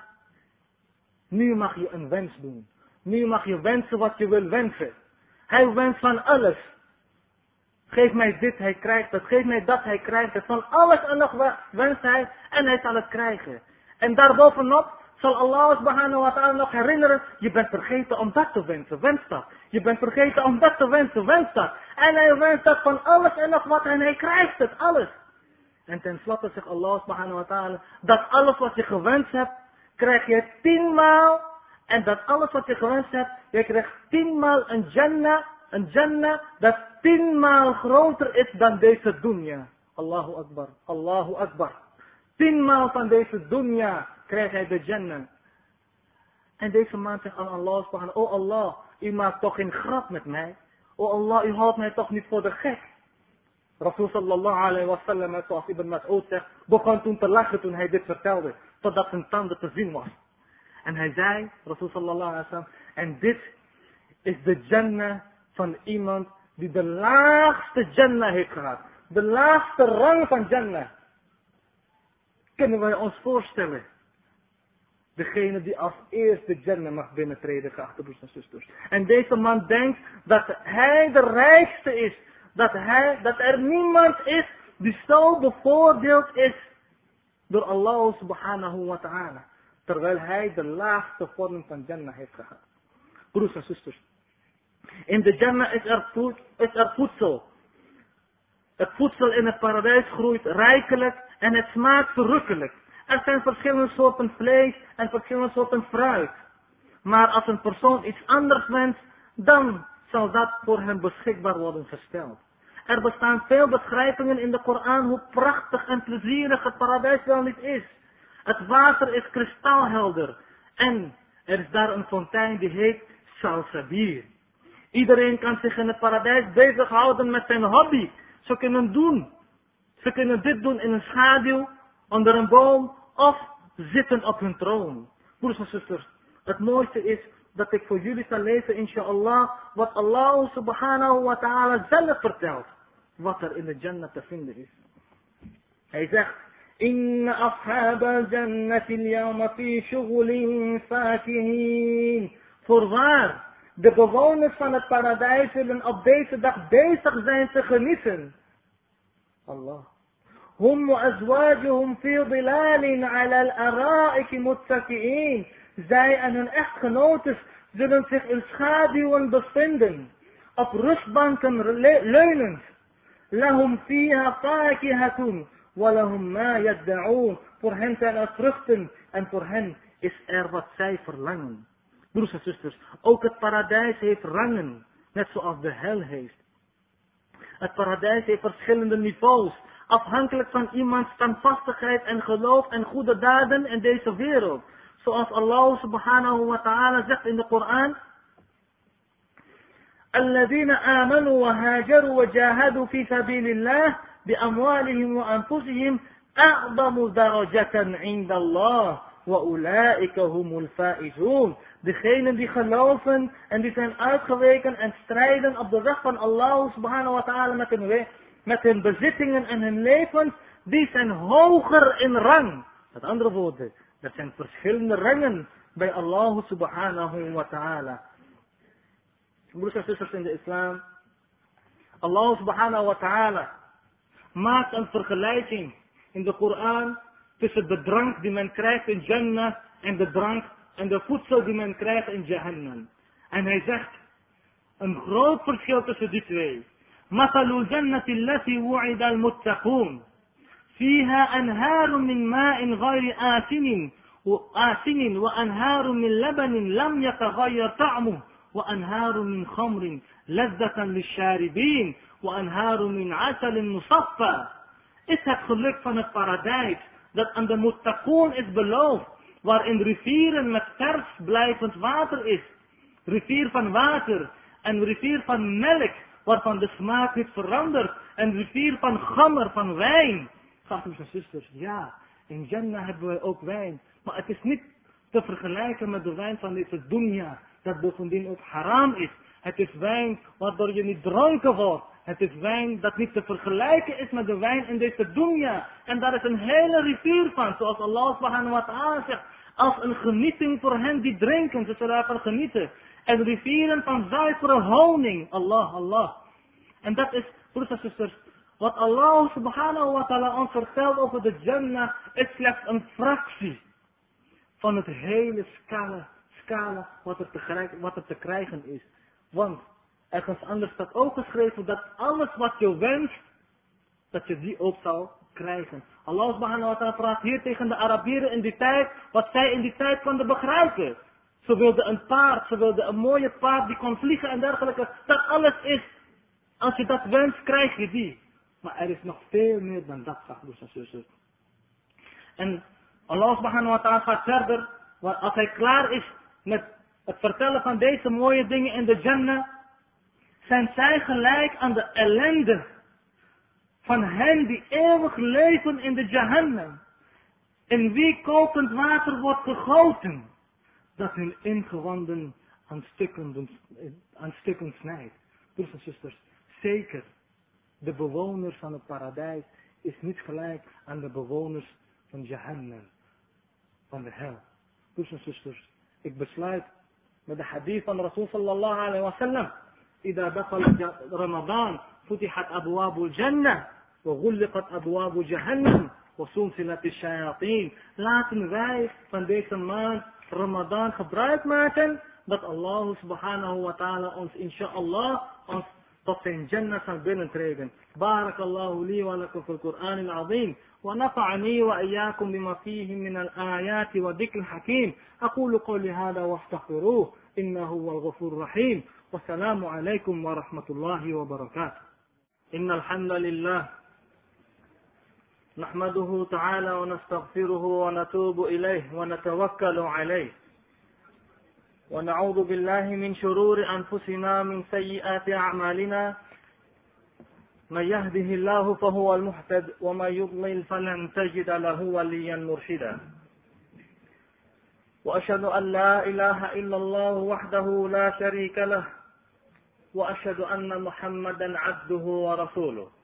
nu mag je een wens doen. Nu mag je wensen wat je wil wensen. Hij wenst van alles. Geef mij dit, hij krijgt het. Geef mij dat, hij krijgt het. Van alles en nog wenst hij en hij zal het krijgen. En daarbovenop zal Allah subhanahu wa ta'ala nog herinneren, je bent vergeten om dat te wensen, wens dat. Je bent vergeten om dat te wensen, wens dat. En hij wenst dat van alles en nog wat en hij krijgt het, alles. En tenslotte zegt Allah subhanahu wa ta'ala, dat alles wat je gewenst hebt, krijg je tienmaal. En dat alles wat je gewenst hebt, je krijgt tienmaal een jannah, een jannah dat tienmaal groter is dan deze dunya. Allahu Akbar, Allahu Akbar. Tienmaal van deze dunya krijgt hij de Jannah. En deze man zegt aan Allah subhanahu, oh Allah, u maakt toch geen grap met mij. Oh Allah, u houdt mij toch niet voor de gek. Rasul sallallahu alayhi wa sallam, zoals Ibn Mas'ud zegt, begon toen te lachen toen hij dit vertelde. Totdat zijn tanden te zien was. En hij zei, Rasul sallallahu alayhi wa sallam, en dit is de Jannah van iemand die de laagste Jannah heeft gehad. De laagste rang van Jannah. Kunnen wij ons voorstellen Degene die als eerste Jannah mag binnentreden, geachte broers en zusters. En deze man denkt dat hij de rijkste is. Dat, hij, dat er niemand is die zo bevoordeeld is door Allah subhanahu wa ta'ala. Terwijl hij de laagste vorm van Jannah heeft gehad. Broers en zusters. In de Jannah is er, is er voedsel. Het voedsel in het paradijs groeit rijkelijk en het smaakt verrukkelijk. Er zijn verschillende soorten vlees en verschillende soorten fruit. Maar als een persoon iets anders wenst, dan zal dat voor hem beschikbaar worden gesteld. Er bestaan veel beschrijvingen in de Koran hoe prachtig en plezierig het paradijs wel niet is. Het water is kristalhelder en er is daar een fontein die heet Salsabir. Iedereen kan zich in het paradijs bezighouden met zijn hobby. Ze kunnen doen. Ze kunnen dit doen in een schaduw onder een boom of zitten op hun troon. Broers en zusters, het mooiste is dat ik voor jullie zal lezen, inshallah, wat Allah subhanahu wa ta'ala zelf vertelt. Wat er in de Jannah te vinden is. Hij zegt, إن أصحاب الجنة اليوم في شغل فاكهين. Voorwaar, de bewoners van het paradijs zullen op deze dag bezig zijn te genieten. Allah. هم وأزواجهم في ظلال على الأرائك متكئين. Zij en hun echtgenotes zullen zich in schaduwen bevinden, op rustbanken leunend. Lahum fiha fakihatun, walahum ma yadda'un. Voor hen zijn er vruchten en voor hen is er wat zij verlangen. Broers en zusters, ook het paradijs heeft rangen, net zoals de hel heeft. Het paradijs heeft verschillende niveaus afhankelijk van iemands standvastigheid en geloof en goede daden in deze wereld. Zoals Allah subhanahu wa ta'ala zegt in de Koran. الذين آمنوا وهاجروا وجاهدوا في سبيل الله بأموالهم وأنفسهم أعظم درجة عند الله وأولئك هم الفائزون Degenen die geloven en die zijn uitgeweken en strijden op de weg van Allah subhanahu wa ta'ala met hun met hun bezittingen en hun levens, die zijn hoger in rang. Met andere woorden, er zijn verschillende rangen bij Allah subhanahu wa ta'ala. Broers en zusters in de islam, Allah subhanahu wa ta'ala maakt een vergelijking in de Koran tussen de drank die men krijgt in Jannah en de drank en de voedsel die men krijgt in Jahannam. En hij zegt, een groot verschil tussen die twee. مثل الجنة التي وعد المتقون فيها أنهار من ماء غير آسن آسن وأنهار من لبن لم يتغير طعمه وأنهار من خمر لذة للشاربين وأنهار من عسل مصفى is het geluk van het paradijs dat aan de muttaqoon is beloofd, waarin rivieren met vers blijvend water is. Rivier van water en rivier van melk, waarvan de smaak niet verandert. En rivier van gammer, van wijn. Broers en zusters, ja, in Jannah hebben we ook wijn. Maar het is niet te vergelijken met de wijn van deze dunya, dat bovendien ook haram is. Het is wijn waardoor je niet dronken wordt. Het is wijn dat niet te vergelijken is met de wijn in deze dunya. En daar is een hele rivier van, zoals Allah subhanahu wa zegt. Als een genieting voor hen die drinken, ze zullen ervan genieten. En rivieren van zuivere honing. Allah, Allah. En dat is, broers en zusters, wat Allah subhanahu wa ta'ala ons vertelt over de Jannah, is slechts een fractie van het hele scala, scala wat, er te, wat er te krijgen is. Want ergens anders staat ook geschreven dat alles wat je wenst, dat je die ook zal krijgen. Allah subhanahu wa ta'ala praat hier tegen de Arabieren in die tijd, wat zij in die tijd konden begrijpen. Ze wilden een paard, ze wilden een mooie paard die kon vliegen en dergelijke. Dat alles is, als je dat wenst, krijg je die. Maar er is nog veel meer dan dat, zegt broers en. En Allah subhanahu wa ta'ala gaat verder, als hij klaar is met het vertellen van deze mooie dingen in de Jannah, zijn zij gelijk aan de ellende van hen die eeuwig leven in de Jahannam. In wie kokend water wordt gegoten, dat hun ingewanden aan stukken, aan stukken snijdt. Broers en zusters, zeker, de bewoners van het paradijs is niet gelijk aan de bewoners van Jahannam, van de hel. Broers en zusters, ik besluit met de hadith van Rasul sallallahu alayhi wa sallam. إذا دخل رمضان فتحت أبواب الجنة وغلقت أبواب جهنم وسلسلت الشياطين laten wij van deze maand Ramadan gebruik maken dat Allah subhanahu wa ta'ala ons inshallah ons tot zijn Jannah zal binnentreden. بارك الله لي ولكم في القرآن العظيم. ونفعني وإياكم بما فيه من الآيات والذكر الحكيم أقول قولي هذا واستغفروه. إنه هو الغفور الرحيم. والسلام عليكم ورحمة الله وبركاته. إن الحمد لله نحمده تعالى ونستغفره ونتوب إليه ونتوكل عليه. ونعوذ بالله من شرور أنفسنا من سيئات أعمالنا. من يهده الله فهو المحتد ومن يضلل فلن تجد له وليا مرشدا. وأشهد أن لا إله إلا الله وحده لا شريك له وأشهد أن محمدا عبده ورسوله.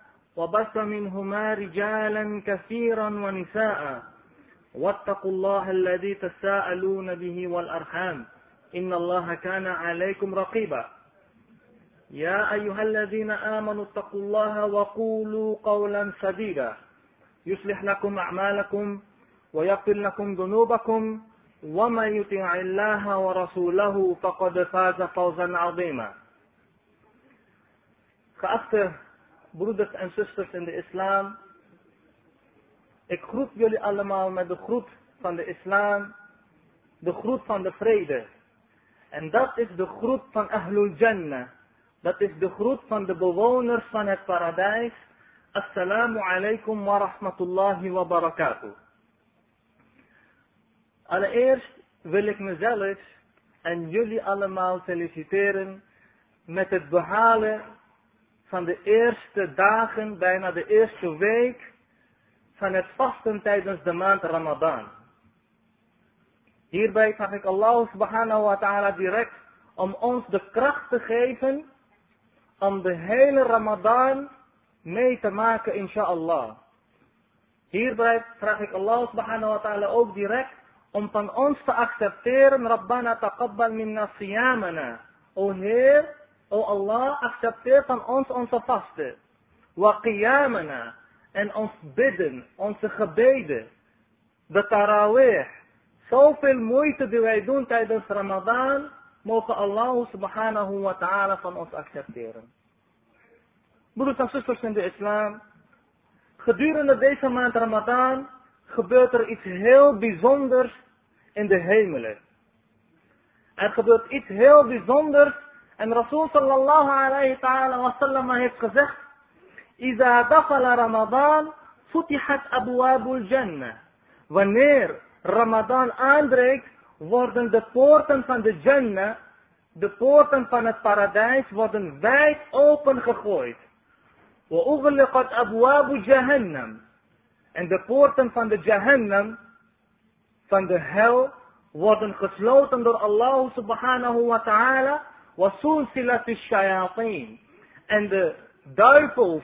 وبث منهما رجالا كثيرا ونساء. واتقوا الله الذي تساءلون به والأرحام. إن الله كان عليكم رقيبا. يا أيها الذين آمنوا اتقوا الله وقولوا قولا سديدا. يصلح لكم أعمالكم ويغفر لكم ذنوبكم. ومن يطع الله ورسوله فقد فاز فوزا عظيما. Geachte broeders en zusters in de islam, ik groet jullie allemaal met de groet van de islam, de groet van de vrede. En dat is de groet van Ahlul Jannah. Dat is de groet van de bewoners van het paradijs. Assalamu alaikum wa rahmatullahi wa barakatuh. Allereerst wil ik mezelf en jullie allemaal feliciteren met het behalen van de eerste dagen, bijna de eerste week van het vasten tijdens de maand Ramadan. Hierbij vraag ik Allah subhanahu wa ta'ala direct om ons de kracht te geven om de hele Ramadan mee te maken, inshallah. Hierbij vraag ik Allah subhanahu wa ta'ala ook direct om van ons te accepteren, Rabbana taqabbal minna siyamana. O Heer, o Allah, accepteer van ons onze vasten. Wa qiyamana. En ons bidden, onze gebeden. De tarawih. Zoveel moeite die wij doen tijdens Ramadan, mogen Allah subhanahu wa ta'ala van ons accepteren. Broeders en zusters in de islam, gedurende deze maand Ramadan gebeurt er iets heel bijzonders in de hemelen. Er gebeurt iets heel bijzonders en Rasul sallallahu alayhi ta'ala wa sallam heeft gezegd, Iza dakhala Ramadan, futihat abwabul jannah. Wanneer Ramadan aanbreekt, worden de poorten van de Jannah, de poorten van het paradijs, worden wijd open gegooid. وأغلقت أبواب جهنم en de poorten van de Jahannam, van de hel, worden gesloten door Allah subhanahu wa ta'ala. shayateen En de duivels,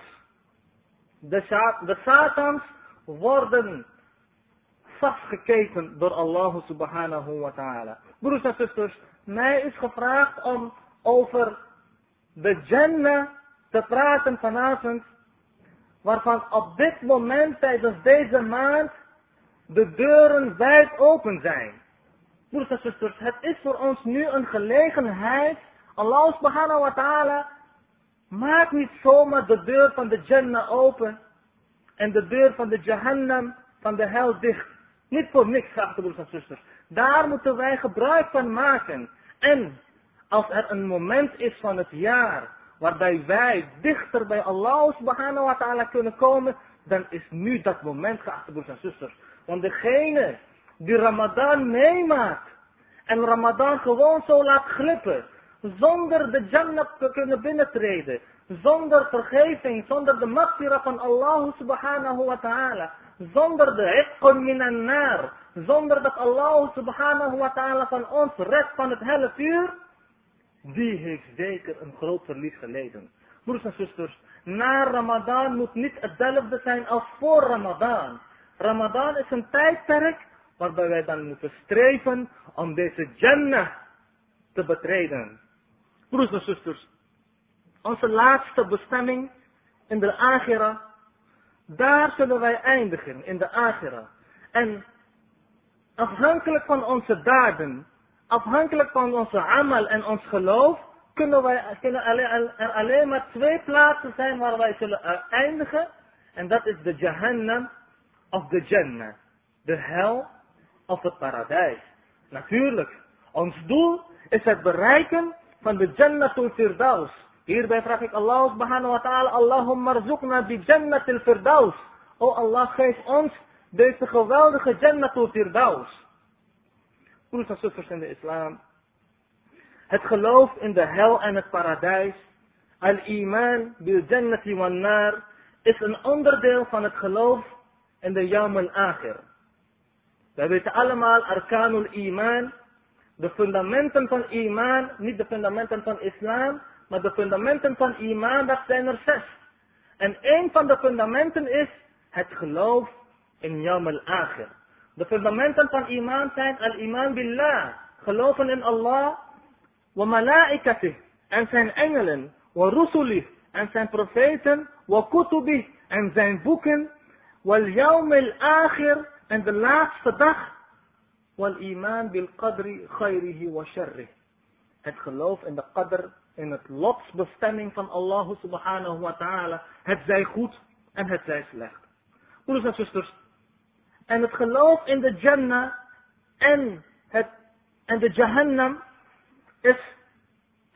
de, satans, worden vastgeketen door Allah subhanahu wa ta'ala. Broers en zusters, mij is gevraagd om over de Jannah te praten vanavond, waarvan op dit moment tijdens deze maand de deuren wijd open zijn. Broers en zusters, het is voor ons nu een gelegenheid Allah subhanahu wa ta'ala maakt niet zomaar de deur van de Jannah open en de deur van de Jahannam, van de hel dicht. Niet voor niks, geachte broers en zusters. Daar moeten wij gebruik van maken. En als er een moment is van het jaar waarbij wij dichter bij Allah subhanahu wa ta'ala kunnen komen, dan is nu dat moment, geachte broers en zusters. Want degene die Ramadan meemaakt en Ramadan gewoon zo laat glippen, zonder de Jannah te kunnen binnentreden, zonder vergeving, zonder de maghfirah van Allah subhanahu wa ta'ala, zonder de iqqun minan nar, zonder dat Allah subhanahu wa ta'ala van ons redt van het helle vuur, die heeft zeker een groot verlies geleden. Broers en zusters, na Ramadan moet niet hetzelfde zijn als voor Ramadan. Ramadan is een tijdperk waarbij wij dan moeten streven om deze Jannah te betreden. Broers en zusters, onze laatste bestemming in de Agira, daar zullen wij eindigen in de Agira. En afhankelijk van onze daden afhankelijk van onze amal en ons geloof, kunnen, wij, kunnen er alleen maar twee plaatsen zijn waar wij zullen eindigen. En dat is de Jahannam of de Jannah. De hel of het paradijs. Natuurlijk, ons doel is het bereiken van de Jannatul Firdaus. Hierbij vraag ik Allah subhanahu wa ta'ala, Allahumma rzuqna bi Jannatul Firdaus. O Allah, geef ons deze geweldige Jannatul Firdaus broers en zusters in de islam. Het geloof in de hel en het paradijs, al-iman bil jannati wan nar, is een onderdeel van het geloof in de yawm al-akhir. Wij weten allemaal arkanul iman, de fundamenten van iman, niet de fundamenten van islam, maar de fundamenten van iman, dat zijn er zes. En een van de fundamenten is het geloof in yawm al-akhir. De fundamenten van iman zijn al-iman billah. Geloven in Allah. Wa malaikatih. En zijn engelen. Wa rusulih. En zijn profeten. Wa kutubih. En zijn boeken. Wal yawm al-akhir. En de laatste dag. Iman bil qadri wa sharrih. Het geloof in de qadr. In het lotsbestemming van Allah subhanahu wa ta'ala. Het zij goed en het zij slecht. Broeders en zusters. En het geloof in de Jannah en, het, en de Jahannam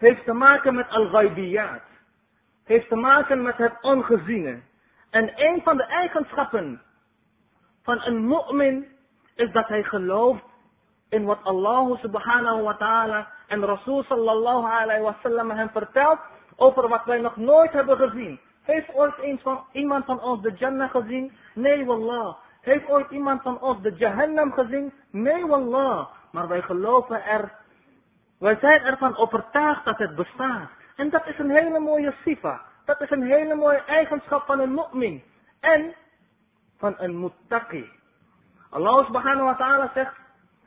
heeft te maken met al-ghaibiyat. Heeft te maken met het ongeziene. En een van de eigenschappen van een mu'min is dat hij gelooft in wat Allah subhanahu wa ta'ala en Rasul sallallahu alayhi wa sallam hem vertelt over wat wij nog nooit hebben gezien. Heeft ooit eens van, iemand van ons de Jannah gezien? Nee, wallah. Heeft ooit iemand van ons de Jahannam gezien? Nee, wallah. Maar wij geloven er. Wij zijn ervan overtuigd dat het bestaat. En dat is een hele mooie sifa. Dat is een hele mooie eigenschap van een mu'min. En van een muttaqi. Allah subhanahu wa ta'ala zegt.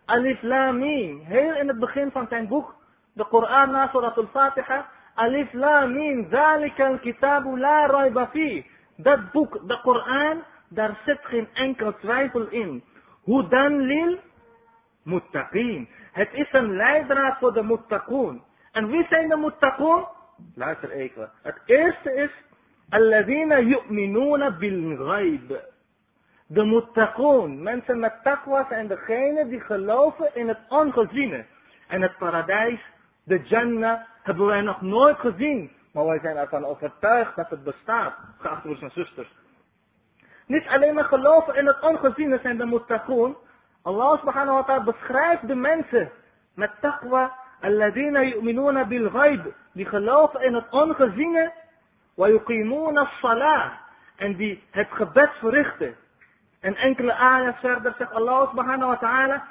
Alif Lam Mim. Heel in het begin van zijn boek, de Koran na Surat al-Fatiha. Alif Lam Mim. Zalika al-kitabu la rayba fi. Dat boek, de Koran, daar zit geen enkel twijfel in. Hoe dan lil? Muttaqin. Het is een leidraad voor de muttaqoon. En wie zijn de muttaqoon? Luister even. Het eerste is, alladhina yu'minuna bil ghaib. De muttaqoon, mensen met taqwa zijn degenen die geloven in het ongeziene. En het paradijs, de Jannah, hebben wij nog nooit gezien. Maar wij zijn ervan overtuigd dat het bestaat, geachte broers en zusters. Niet alleen maar geloven in het ongeziene zijn de muttaqoon. Allah subhanahu wa ta'ala beschrijft de mensen met taqwa. Alladina yu'minuna bil ghaib. Die geloven in het ongeziene. Wa yuqimuna salah. En die het gebed verrichten. En enkele ayat verder zegt Allah subhanahu wa ta'ala.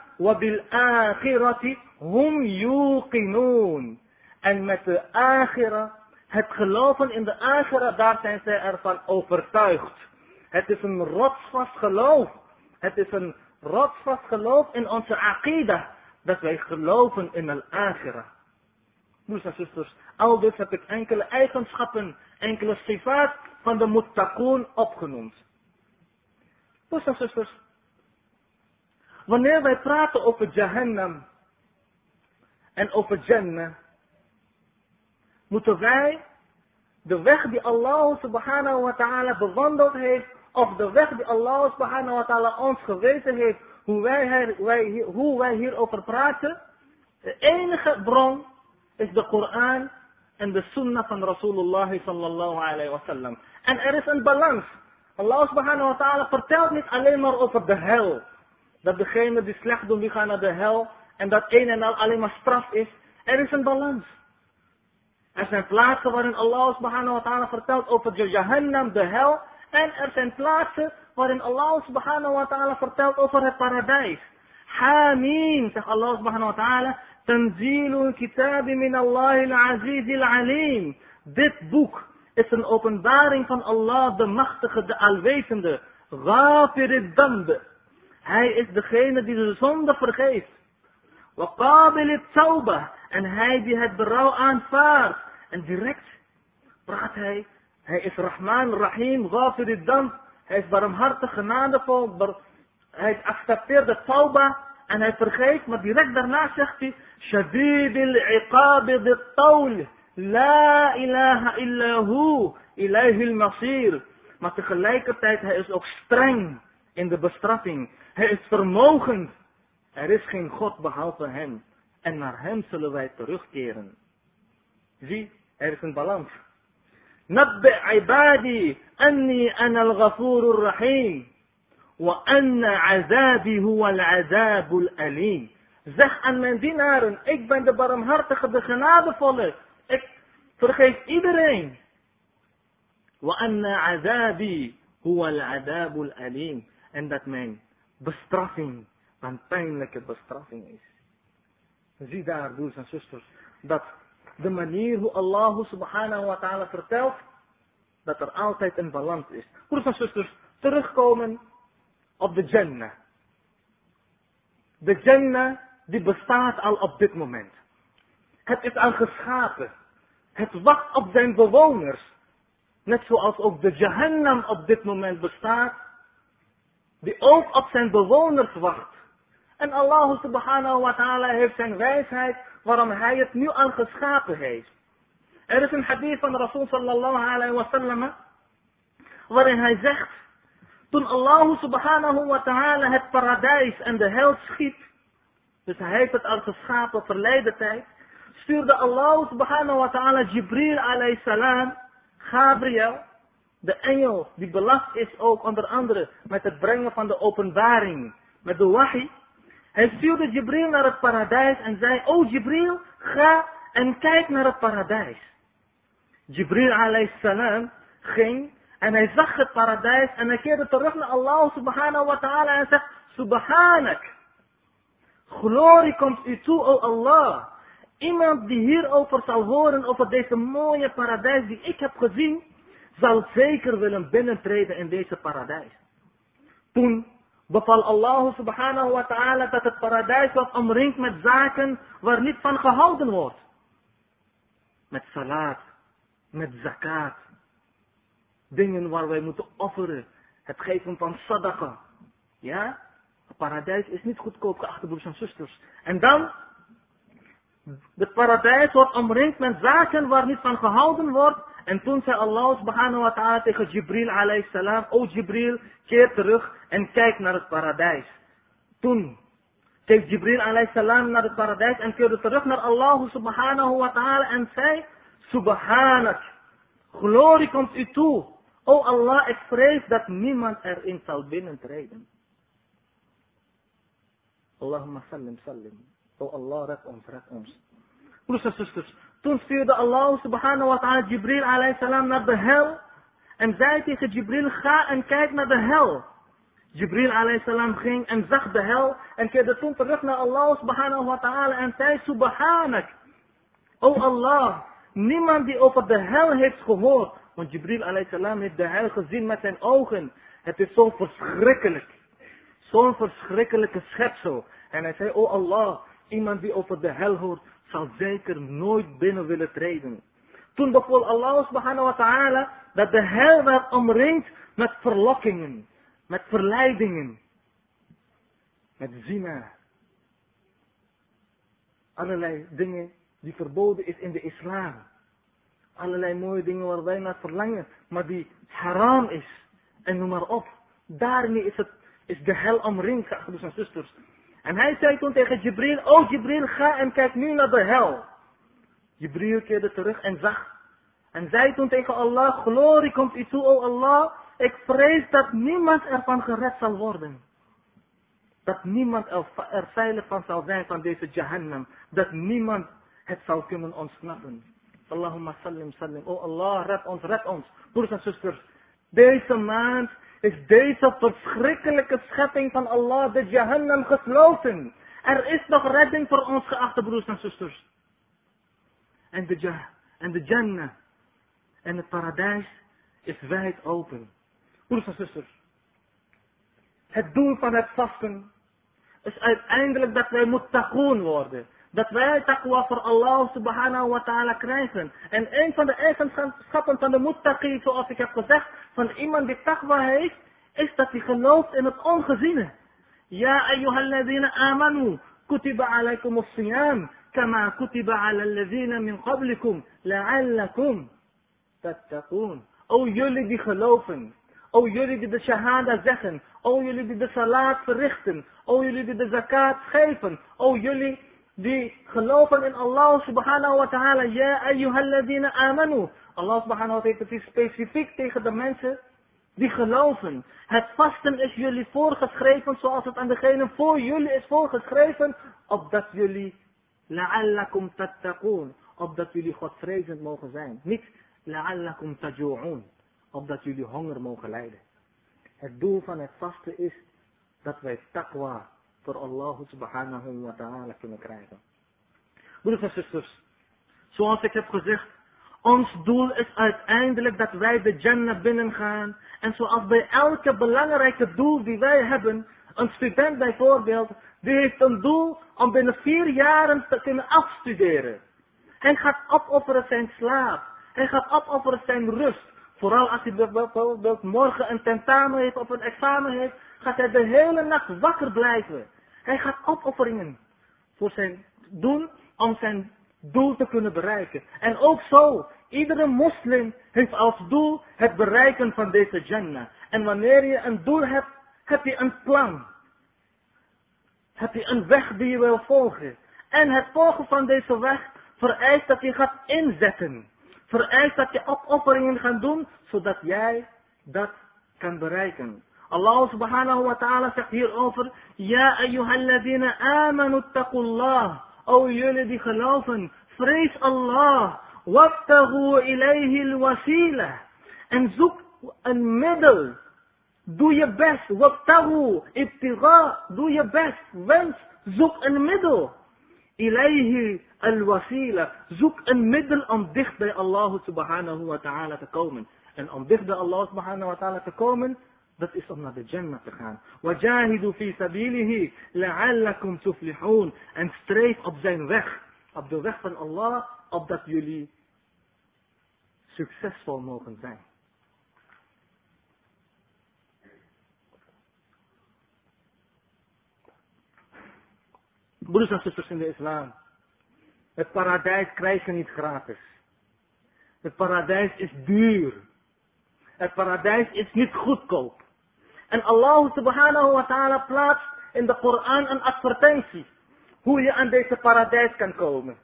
Hum yuqinoon. En met de akhira, het geloven in de akhira, daar zijn zij ervan overtuigd. Het is een rotsvast geloof. Het is een rotsvast geloof in onze aqidah. Dat wij geloven in al akhira. Broers en zusters, al dus heb ik enkele eigenschappen, enkele sifaat van de muttaqoon opgenoemd. Broers en zusters, wanneer wij praten over Jahannam en over Jannah, moeten wij de weg die Allah subhanahu wa ta'ala bewandeld heeft, of de weg die Allah subhanahu wa ta'ala ons gewezen heeft, hoe wij, wij, hoe wij hierover praten, de enige bron is de Koran en de sunnah van Rasulullah sallallahu alayhi wa sallam. En er is een balans. Allah subhanahu wa ta'ala vertelt niet alleen maar over de hel. Dat degene die slecht doen, die gaan naar de hel. En dat een en al alleen maar straf is. Er is een balans. Er zijn plaatsen waarin Allah subhanahu wa ta'ala vertelt over de Jahannam, de hel. En er zijn plaatsen waarin Allah subhanahu wa ta'ala vertelt over het paradijs. Hamim, zegt Allah subhanahu wa ta'ala. Tanzilul kitabi min Allah al-aziz al-alim. Dit boek is een openbaring van Allah, de machtige, de alwetende. Ghafir damb. Hij is degene die de zonde vergeeft. Wa qabil tawbah. En hij die het berouw aanvaardt. En direct praat hij. Hij is Rahman, Rahim, Ghafir damb. Hij is barmhartig, genadevol. Hij accepteert de tauba. En hij vergeeft. Maar direct daarna zegt hij. Shadid al-iqab tawl. La ilaha illa hu. Ilaihil masir. Maar tegelijkertijd, hij is ook streng in de bestraffing. Hij is vermogend. Er is geen God behalve hem. En naar hem zullen wij terugkeren. Zie, er is een balans. نبئ عبادي أني أنا الغفور الرحيم وأن عذابي هو العذاب الأليم Zeg aan mijn dienaren, ik ben de barmhartige, de genadevolle. Vergeef iedereen. Wa azabi alim. En dat mijn bestraffing een pijnlijke bestraffing is. Zie daar, broers en zusters, dat de manier hoe Allah subhanahu wa ta'ala vertelt, dat er altijd een balans is. Broers en zusters, terugkomen op de Jannah. De Jannah die bestaat al op dit moment. Het is al geschapen. Het wacht op zijn bewoners. Net zoals ook de Jahannam op dit moment bestaat. Die ook op zijn bewoners wacht. En Allah subhanahu wa ta'ala heeft zijn wijsheid waarom hij het nu al geschapen heeft. Er is een hadith van Rasul sallallahu alayhi wa sallam. Waarin hij zegt. Toen Allah subhanahu wa ta'ala het paradijs en de hel schiet. Dus hij heeft het al geschapen verleden tijd. Stuurde Allah subhanahu wa ta'ala Jibril alayhi salam. Gabriel. De engel die belast is ook onder andere met het brengen van de openbaring. Met de wahi. Hij stuurde Jibril naar het paradijs en zei, oh Jibril, ga en kijk naar het paradijs. Jibril alayhi salam ging en hij zag het paradijs en hij keerde terug naar Allah subhanahu wa ta'ala en zegt, Subhanak. Glorie komt u toe, o Allah. Iemand die hierover zal horen, over deze mooie paradijs die ik heb gezien, zal zeker willen binnentreden in deze paradijs. Toen beval Allah subhanahu wa ta'ala dat het paradijs wordt omringd met zaken waar niet van gehouden wordt. Met salat, met zakat. Dingen waar wij moeten offeren. Het geven van sadaqa. Ja? Het paradijs is niet goedkoop, geachte broers en zusters. En dan, het paradijs wordt omringd met zaken waar niet van gehouden wordt. En toen zei Allah subhanahu wa ta'ala tegen Jibril alayhi salam, O Jibril, keer terug en kijk naar het paradijs. Toen keek Jibril alayhi salam naar het paradijs en keerde terug naar Allah subhanahu wa ta'ala en zei, Subhanak, glorie komt u toe. O Allah, ik vrees dat niemand erin zal binnentreden. Allahumma sallim, sallim. O Allah, red ons, red ons. Broers en zusters, toen stuurde Allah subhanahu wa ta'ala Jibril alayhi salam naar de hel. En zei tegen Jibril, ga en kijk naar de hel. Jibril alayhi salam ging en zag de hel. En keerde toen terug naar Allah subhanahu wa ta'ala en zei, Subhanak. O Allah, niemand die over de hel heeft gehoord. Want Jibril alayhi salam heeft de hel gezien met zijn ogen. Het is zo verschrikkelijk. Zo'n verschrikkelijke schepsel. En hij zei, O Allah, iemand die over de hel hoort, zal zeker nooit binnen willen treden. Toen bevoel Allah subhanahu wa ta'ala dat de hel werd omringd met verlokkingen, met verleidingen, met zina. Allerlei dingen die verboden is in de islam. Allerlei mooie dingen waar wij naar verlangen, maar die haram is. En noem maar op. Daarmee is, het, is de hel omringd, broers en zusters. En hij zei toen tegen Jibril, oh Jibril, ga en kijk nu naar de hel. Jibril keerde terug en zag. En zei toen tegen Allah, glorie komt u toe, oh Allah, ik vrees dat niemand ervan gered zal worden. Dat niemand er veilig van zal zijn van deze Jahannam. Dat niemand het zal kunnen ontsnappen. Allahumma sallim sallim. Oh Allah, red ons, red ons. Broers en zusters, deze maand is deze verschrikkelijke schepping van Allah, de Jahannam, gesloten. Er is nog redding voor ons, geachte broers en zusters. En de, en de Jannah en het paradijs is wijd open. Broers en zusters, het doel van het vasten is uiteindelijk dat wij muttaqoon worden. Dat wij taqwa voor Allah subhanahu wa ta'ala krijgen. En een van de eigenschappen van de muttaqi, zoals ik heb gezegd, van iemand die taqwa heeft, is dat hij gelooft in het ongeziene. Ja, ayyuhalladhina amanu, kutiba alaykum as-siyam, kama kutiba ala alladhina min qablikum, la'allakum tattaqun. O jullie die geloven, o jullie die de shahada zeggen, o jullie die de salat verrichten, o jullie die de zakat geven, o jullie die geloven in Allah subhanahu wa ta'ala, ja ayyuhalladhina amanu. Allah subhanahu wa ta'ala heeft specifiek tegen de mensen die geloven. Het vasten is jullie voorgeschreven zoals het aan degene voor jullie is voorgeschreven, opdat jullie la'allakum tattaqoon, opdat jullie godvrezend mogen zijn. Niet la'allakum taju'un, opdat jullie honger mogen lijden. Het doel van het vasten is dat wij taqwa voor Allah subhanahu wa ta'ala kunnen krijgen. Broeders en zusters, zoals ik heb gezegd, ons doel is uiteindelijk dat wij de Jannah binnengaan. En zoals bij elke belangrijke doel die wij hebben, een student bijvoorbeeld, die heeft een doel om binnen vier jaren te kunnen afstuderen. Hij gaat opofferen zijn slaap. Hij gaat opofferen zijn rust. Vooral als hij bijvoorbeeld morgen een tentamen heeft of een examen heeft, gaat hij de hele nacht wakker blijven. Hij gaat opofferingen voor zijn doen om zijn doel te kunnen bereiken. En ook zo, iedere moslim heeft als doel het bereiken van deze Jannah. En wanneer je een doel hebt, heb je een plan. Heb je een weg die je wil volgen. En het volgen van deze weg vereist dat je gaat inzetten. Vereist dat je opofferingen gaat doen, zodat jij dat kan bereiken. Allah subhanahu wa ta'ala zegt hierover, Ja ayyuhalladina amanu taqullah. O jullie die geloven, vrees Allah. Wabtagu ilayhi al-wasila. En zoek een middel. Doe je best. Wabtagu, ibtiga. Doe je best. Wens, zoek een middel. Ilayhi al-wasila. Zoek een middel om dicht bij Allah subhanahu wa ta'ala te komen. En om dicht bij Allah subhanahu wa ta'ala te komen, Dat is om naar de Jannah te gaan. Wajahidu fi sabilihi la'allakum tuflihun. En streef op zijn weg. Op de weg van Allah. Opdat jullie succesvol mogen zijn. Broeders en zusters in de islam. Het paradijs krijg je niet gratis. Het paradijs is duur. Het paradijs is niet goedkoop. En Allah subhanahu wa ta'ala plaatst in de Koran een advertentie. Hoe je aan deze paradijs kan komen.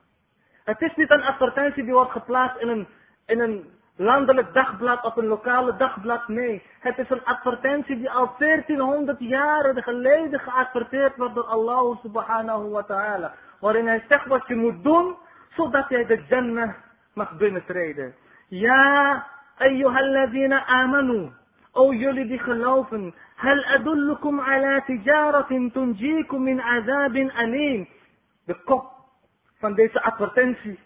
Het is niet een advertentie die wordt geplaatst in een, in een landelijk dagblad of een lokale dagblad. Nee, het is een advertentie die al 1400 jaren geleden geadverteerd wordt door Allah subhanahu wa ta'ala. Waarin hij zegt wat je moet doen, zodat jij de Jannah mag binnentreden. Ja, ayyuhalladhina amanu. Jullie die geloven. Hal adullukum ala tijaratin tunjikum min azabin alim. De kop van deze advertentie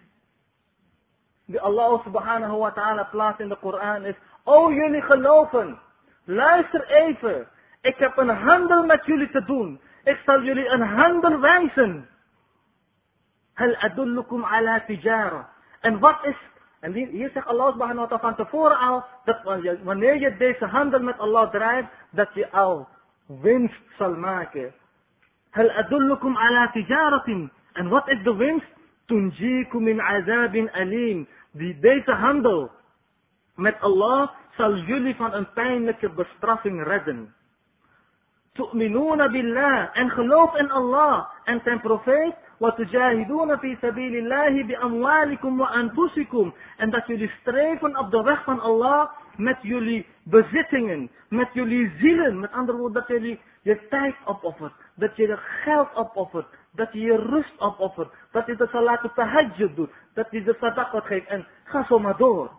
die Allah subhanahu wa ta'ala plaatst in de Koran is, o jullie geloven, luister even, ik heb een handel met jullie te doen. Ik zal jullie een handel wijzen. Hal adullukum ala tijara. En wat is, en hier zegt Allah subhanahu wa ta'ala van tevoren al, dat wanneer je deze handel met Allah drijft, dat je al winst zal maken. Hal adullukum ala tijaratin. En wat is de winst? tunjikum min azabin alim. Die deze handel met Allah zal jullie van een pijnlijke bestraffing redden. Tu'minuna billah en geloof in Allah en zijn profeet. وتجاهدون في سبيل الله بأموالكم وأنفسكم en dat jullie streven op de weg van Allah met jullie bezittingen, met jullie zielen, met andere woorden dat jullie je tijd opoffert, dat je je geld opoffert, dat je je rust opoffert. Dat je de salat op tahajjud doet. Dat je de sadaqat geeft. En ga zo maar door.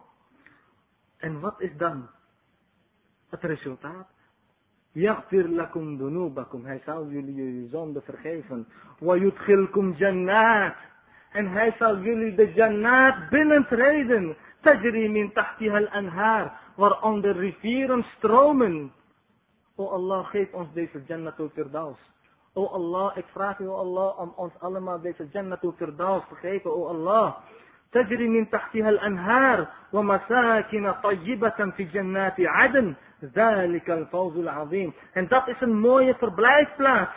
En wat is dan het resultaat? يغفر لكم ذنوبكم. هاي سال يلي يزون بفرخيفن ويدخلكم جنات. إن هاي سال يلي دي جنات بنن تريدن تجري من تحتها الأنهار. وار اندر ريفيرن سترومن أو الله خيف اونس ديس الجنة فرداوس أو الله اكفراك أو الله أم اونس علما ديس الجنة فرداوس خيف. Oh أو الله تجري من تحتها الأنهار. ومساكن طيبة في جنات عدن. En dat is een mooie verblijfplaats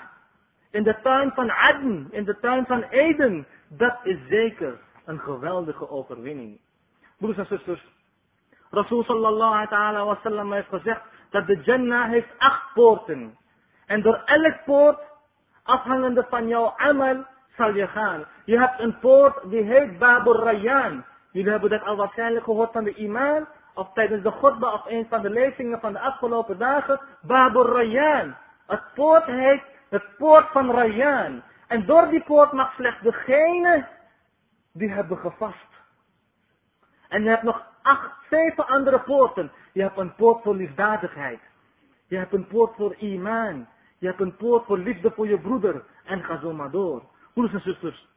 in de tuin van Aden in de tuin van Eden dat is zeker een geweldige overwinning broers en zusters Rasul sallallahu alaihi wasallam heeft gezegd dat de Jannah heeft acht poorten en door elk poort afhangende van jouw amal zal je gaan. Je hebt een poort die heet Babur Rayyan. Jullie hebben dat al waarschijnlijk gehoord van de imaan. Of tijdens de godba of een van de lezingen van de afgelopen dagen. Babur Rayyan. Het poort heet het poort van Rayyan. En door die poort mag slechts degene die hebben gevast. En je hebt nog acht, zeven andere poorten. Je hebt een poort voor liefdadigheid. Je hebt een poort voor imaan. Je hebt een poort voor liefde voor je broeder. En ga zo maar door. Broeders en zusters.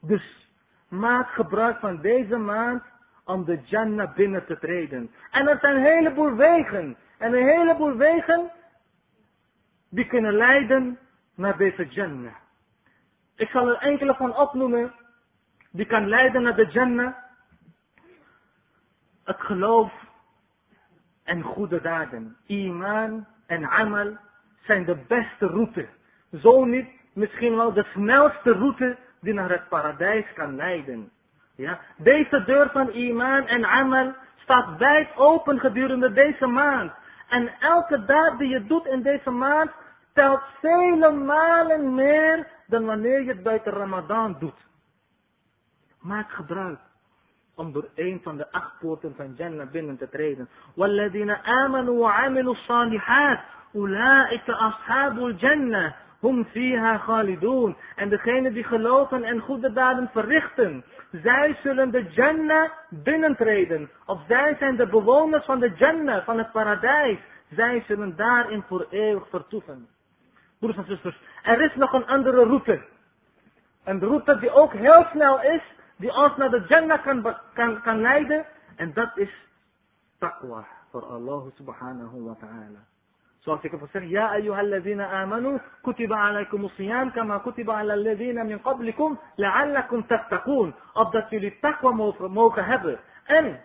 Dus maak gebruik van deze maand om de Jannah binnen te treden. En er zijn een heleboel wegen. En een heleboel wegen die kunnen leiden naar deze Jannah. Ik zal er enkele van opnoemen. Die kan leiden naar de Jannah. Het geloof en goede daden. Iman en amal zijn de beste route. Zo niet, misschien wel de snelste route die naar het paradijs kan leiden. Ja? Deze deur van iman en amal staat wijd open gedurende deze maand. En elke daad die je doet in deze maand telt vele malen meer dan wanneer je het buiten Ramadan doet. Maak gebruik om door een van de acht poorten van Jannah binnen te treden. وَالَّذِينَ آمَنُوا وَعَمِلُوا الصَّالِحَاتِ Ulaika ashabul jannah. Hum fiha khalidun. En degene die geloven en goede daden verrichten. zij zullen de Jannah binnentreden. Of zij zijn de bewoners van de Jannah, van het paradijs. Zij zullen daarin voor eeuwig vertoeven. Broeders en zusters, er is nog een andere route. Een route die ook heel snel is, die ons naar de Jannah kan, kan, kan leiden. En dat is taqwa voor Allah subhanahu wa ta'ala. ذلك فسر يا أيها الذين آمنوا كتب عليكم الصيام كما كتب على الذين من قبلكم لعلكم تتقون opdat jullie takwa mogen hebben. En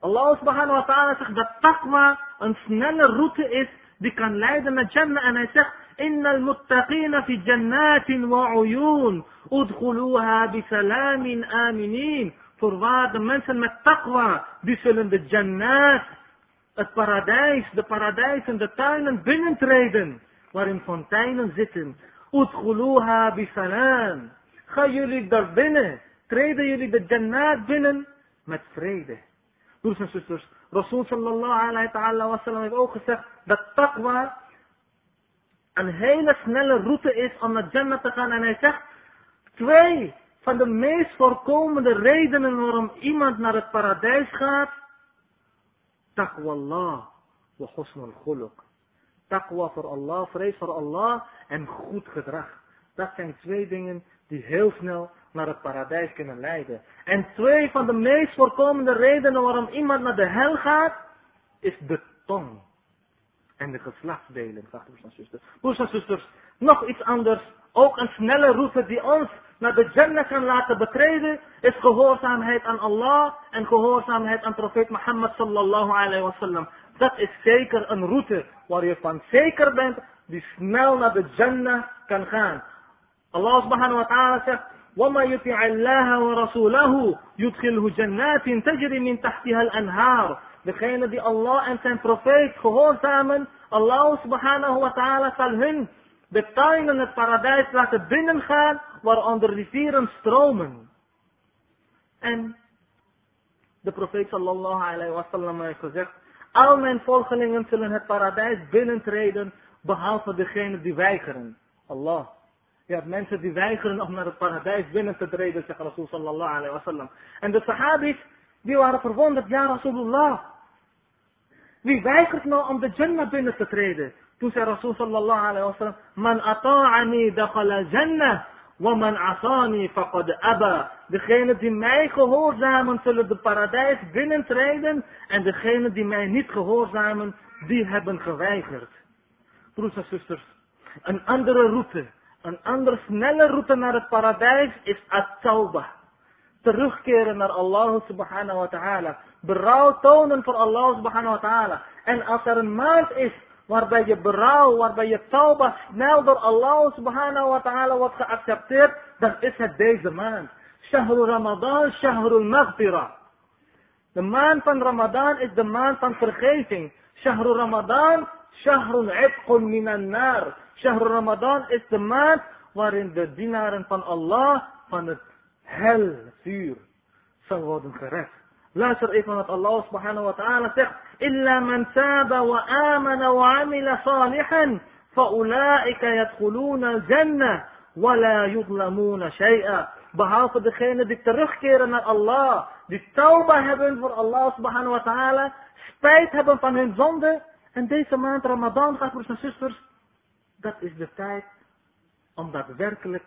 Allah subhanahu wa ta'ala zegt dat takwa een snelle route is die kan leiden naar Jannah. En hij zegt, Innal muttaqina fi jannatin wa uyun. Udkhuluha bi salamin aminin. Voorwaar de mensen met taqwa, die zullen de jannat het paradijs, de paradijs de tuinen binnentreden, waarin fonteinen zitten. Udkhuluha bisalam. Ga jullie daar binnen, treden jullie de jannat binnen met vrede. Broers en zusters, Rasul sallallahu alayhi wa sallam heeft ook gezegd dat taqwa een hele snelle route is om naar Jannah te gaan. En hij zegt, twee van de meest voorkomende redenen waarom iemand naar het paradijs gaat. Taqwallah wa khuluq. Taqwa voor Allah, vrees voor Allah en goed gedrag. Dat zijn twee dingen die heel snel naar het paradijs kunnen leiden. En twee van de meest voorkomende redenen waarom iemand naar de hel gaat, is de tong en de geslachtsdelen, vraagt de broers en zusters. Broers zusters, nog iets anders. Ook een snelle route die ons naar de Jannah kan laten betreden, is gehoorzaamheid aan Allah en gehoorzaamheid aan profeet Mohammed sallallahu alayhi wa sallam. Dat is zeker een route waar je van zeker bent, die snel naar de Jannah kan gaan. Allah subhanahu wa ta'ala zegt, وما يطع الله ورسوله يدخله جنات تجري من تحتها الأنهار Degene die Allah en zijn profeet gehoorzamen, Allah subhanahu wa ta'ala zal hun de tuinen het paradijs laten binnengaan, waaronder rivieren stromen. En de profeet sallallahu alayhi wa sallam heeft gezegd, al mijn volgelingen zullen het paradijs binnentreden, behalve degene die weigeren. Allah. Je hebt mensen die weigeren om naar het paradijs binnen te treden, zegt Rasul sallallahu alayhi wa sallam. En de sahabis, die waren verwonderd, ja Rasulullah. Wie weigert nou om de Jannah binnen te treden? Toen zei Rasul sallallahu alayhi wa sallam, Man ata'ani dakhala Jannah, wa man asani faqad aba. Degene die mij gehoorzamen zullen de paradijs binnentreden, en degene die mij niet gehoorzamen, die hebben geweigerd. Broers en zusters, een andere route, een andere snelle route naar het paradijs is at-tawbah. Terugkeren naar Allah subhanahu wa ta'ala berouw tonen voor Allah subhanahu wa ta'ala. En als er een maand is waarbij je berouw, waarbij je tauba snel door Allah subhanahu wa ta'ala wordt geaccepteerd, dan is het deze maand. Shahrul Ramadan, Shahrul Maghfirah. De maand van Ramadan is de maand van vergeving. Shahrul Ramadan, Shahrul Ibqun minan nar. Shahrul Ramadan is de maand waarin de dienaren van Allah van het helvuur zal worden gered. Luister even wat Allah subhanahu wa ta'ala zegt. Taba wa amana wa amila salihan. Fa'ulaika yadkhuluna jannah. Wala yudlamuna shay'a. Behalve degene die terugkeren naar Allah. Die tauba hebben voor Allah subhanahu wa ta'ala. Spijt hebben van hun zonde. En deze maand Ramadan gaat, broers en zusters. Dat is de tijd om daadwerkelijk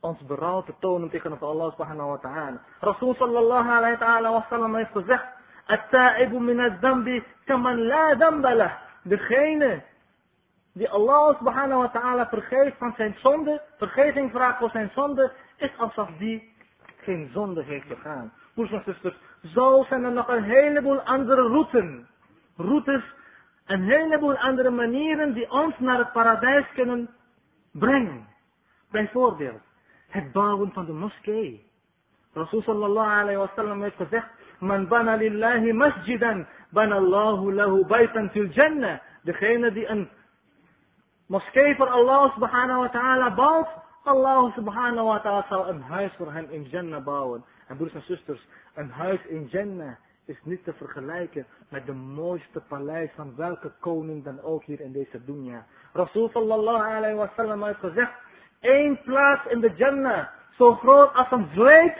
ons berouw te tonen tegenover Allah subhanahu wa ta'ala. Rasul sallallahu alayhi wa sallam heeft gezegd, At-ta'ibu min az-zambi kaman la damba Degene die Allah subhanahu wa ta'ala vergeeft van zijn zonde, vergeving vraagt voor zijn zonde, is alsof die geen zonde heeft begaan. Broers en zusters, zo zijn er nog een heleboel andere routes. Routes, een heleboel andere manieren die ons naar het paradijs kunnen brengen. Bijvoorbeeld, het bouwen van de moskee. Rasul sallallahu alayhi wa sallam heeft gezegd, Man bana lillahi masjidan, bana Allahu lahu baytan fil jannah. Degene die een moskee voor Allah subhanahu wa ta'ala bouwt, Allah subhanahu wa ta'ala zal een huis voor hem in Jannah bouwen. En broers en zusters, een huis in Jannah is niet te vergelijken met de mooiste paleis van welke koning dan ook hier in deze dunya. Rasul sallallahu alayhi wa sallam heeft gezegd, Eén plaats in de Jannah, zo groot als een zweep,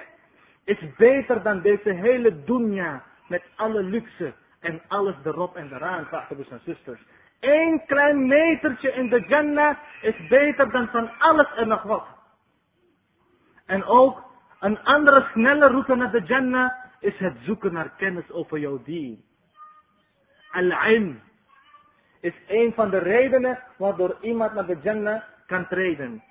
is beter dan deze hele dunya met alle luxe en alles erop en eraan, broers en zusters. Eén klein metertje in de Jannah is beter dan van alles en nog wat. En ook een andere snelle route naar de Jannah is het zoeken naar kennis over jouw dien. Al-ilm is een van de redenen waardoor iemand naar de Jannah kan treden.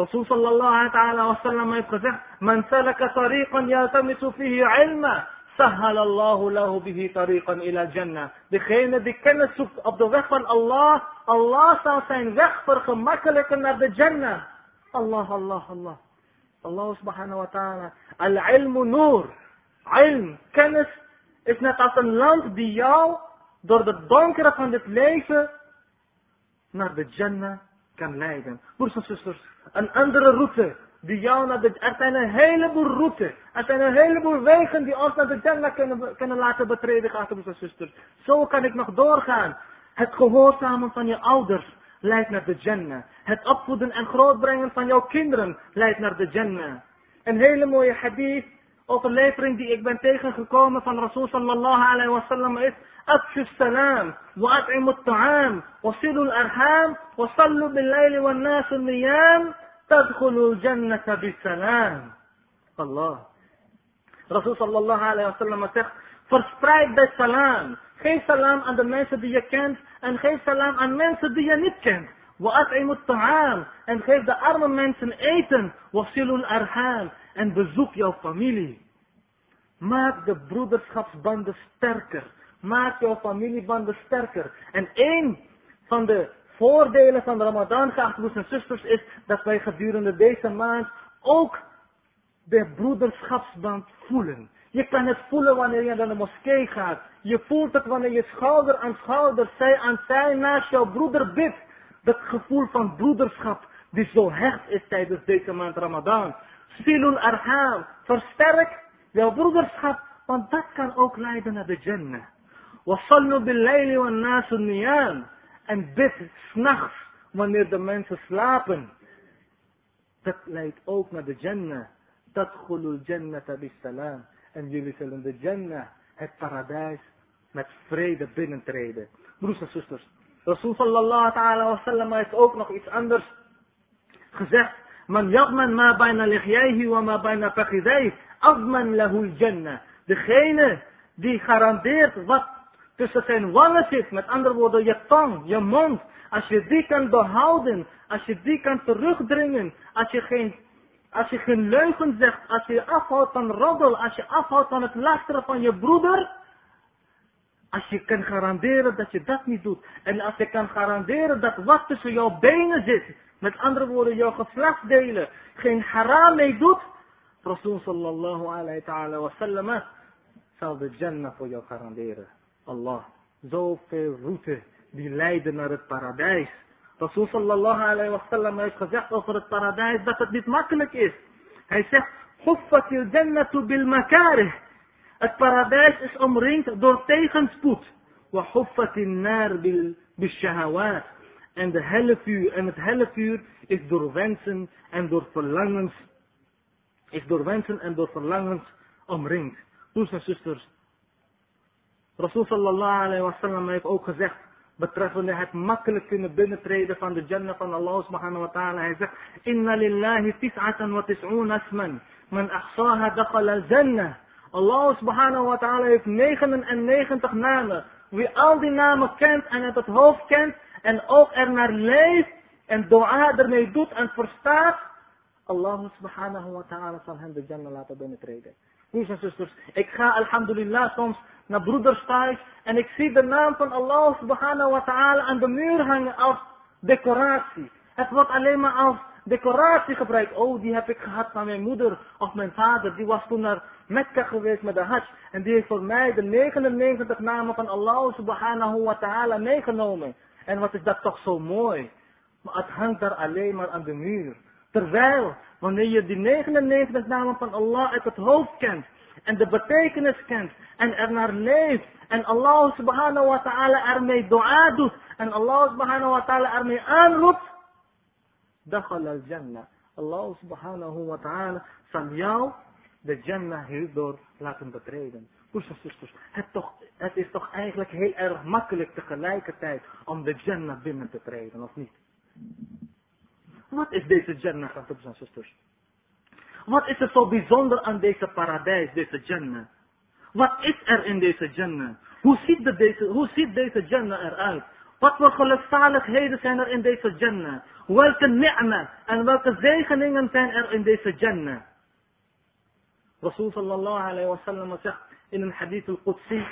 رسول صلى الله عليه وسلم يقول من سلك طريقا يلتمس فيه علما سهل الله له به طريقا إلى الجنة. بخين دي كان عبد الله الله الله سين وخ فرق مكلك نار الجنة. الله الله الله. الله سبحانه وتعالى. العلم نور. علم. كنس اسنا تاسن لامب دياو دور ده دونكره فان ديت ليفه نار الجنة كان ليدن بورس een andere route die jou naar de... Er zijn een heleboel routes. Er zijn een heleboel wegen die ons naar de Jannah kunnen, kunnen laten betreden, geachte broers en zusters. Zo kan ik nog doorgaan. Het gehoorzamen van je ouders leidt naar de Jannah. Het opvoeden en grootbrengen van jouw kinderen leidt naar de Jannah. Een hele mooie hadith, overlevering die ik ben tegengekomen van Rasul sallallahu alayhi wa sallam is. أفشوا السلام وأطعموا الطعام وصلوا الأرحام وصلوا بالليل والناس النيام تدخلوا الجنة بالسلام الله. رسول صلى الله عليه وسلم قال فرسبرايب بالسلام خي سلام عند الناس دي يكن ان خي سلام عند الناس دي يكن وأطعموا الطعام ان خي دا أرم الناس ايتن وصلوا الأرحام ان بزوك يا فاميلي Maak de broederschapsbanden sterker. Maak jouw familiebanden sterker. En één van de voordelen van de Ramadan, geachte broers en zusters, is dat wij gedurende deze maand ook de broederschapsband voelen. Je kan het voelen wanneer je naar de moskee gaat. Je voelt het wanneer je schouder aan schouder, zij aan zij naast jouw broeder bidt. Dat gevoel van broederschap die zo hecht is tijdens deze maand Ramadan. Silul arham, versterk jouw broederschap, want dat kan ook leiden naar de Jannah. Wasallu billayli wa nasu niyam. En bid s'nachts wanneer de mensen slapen. Dat leidt ook naar de Jannah. Tadkhulul jannata bisalam. En jullie zullen de Jannah, het paradijs, met vrede binnentreden. Broers en zusters. Rasul sallallahu ta'ala wa sallam heeft ook nog iets anders gezegd. Man yadman ma bijna lihyayhi wa ma bijna fakhidayhi. Adman lahul jannah. Degene die garandeert wat tussen zijn wangen zit, met andere woorden je tong, je mond, als je die kan behouden, als je die kan terugdringen, als je geen, als je geen leugen zegt, als je afhoudt van roddel, als je afhoudt van het lasteren van je broeder, als je kan garanderen dat je dat niet doet, en als je kan garanderen dat wat tussen jouw benen zit, met andere woorden jouw geslachtsdelen, geen haram mee doet, Rasul sallallahu alayhi wa sallam zal de Jannah voor jou garanderen. Allah. Zoveel routes die leiden naar het paradijs. Rasul sallallahu alayhi wa sallam heeft gezegd over het paradijs dat het niet makkelijk is. Hij zegt, Huffatil jannatu bil makarih. Het paradijs is omringd door tegenspoed. Wa huffatil nar bil shahawat. En de hellevuur, en het hellevuur is door wensen en door verlangens, is door wensen en door verlangens omringd. Broers en zusters, Rasul sallallahu alayhi wa sallam heeft ook gezegd, betreffende het makkelijk kunnen binnentreden van de Jannah van Allah subhanahu wa ta'ala. Hij zegt, Inna lillahi tis'atan wa tis'un asman. Man ahsaha dakhala al-jannah. Allah subhanahu wa ta'ala heeft 99 namen. Wie al die namen kent en het het hoofd kent en ook er naar leeft en dua ermee doet en verstaat, Allah subhanahu wa ta'ala zal hem de Jannah laten binnentreden. Broers en zusters, ik ga alhamdulillah soms naar broeders thuis en ik zie de naam van Allah subhanahu wa ta'ala aan de muur hangen als decoratie. Het wordt alleen maar als decoratie gebruikt. Oh, die heb ik gehad van mijn moeder of mijn vader. Die was toen naar Mekka geweest met de hajj. En die heeft voor mij de 99 namen van Allah subhanahu wa ta'ala meegenomen. En wat is dat toch zo mooi. Maar het hangt daar alleen maar aan de muur. Terwijl, wanneer je die 99 namen van Allah uit het hoofd kent, en de betekenis kent, en er naar leeft, en Allah subhanahu wa ta'ala ermee dua doet, en Allah subhanahu wa ta'ala ermee aanroept, dakhal al-jannah. Allah subhanahu wa ta'ala zal jou de jannah hierdoor laten betreden. Broers zusters, het, toch, het is toch eigenlijk heel erg makkelijk tegelijkertijd om de jannah binnen te treden, of niet? Wat is deze Jannah, broers en zusters? Wat is er zo bijzonder aan deze paradijs, deze Jannah? Wat is er in deze Jannah? Hoe ziet, de deze, hoe ziet deze Jannah eruit? Wat voor gelukzaligheden zijn er in deze Jannah? Welke ni'ma en welke zegeningen zijn er in deze Jannah? Rasul sallallahu alayhi wa sallam zegt in een hadith al-Qudsi.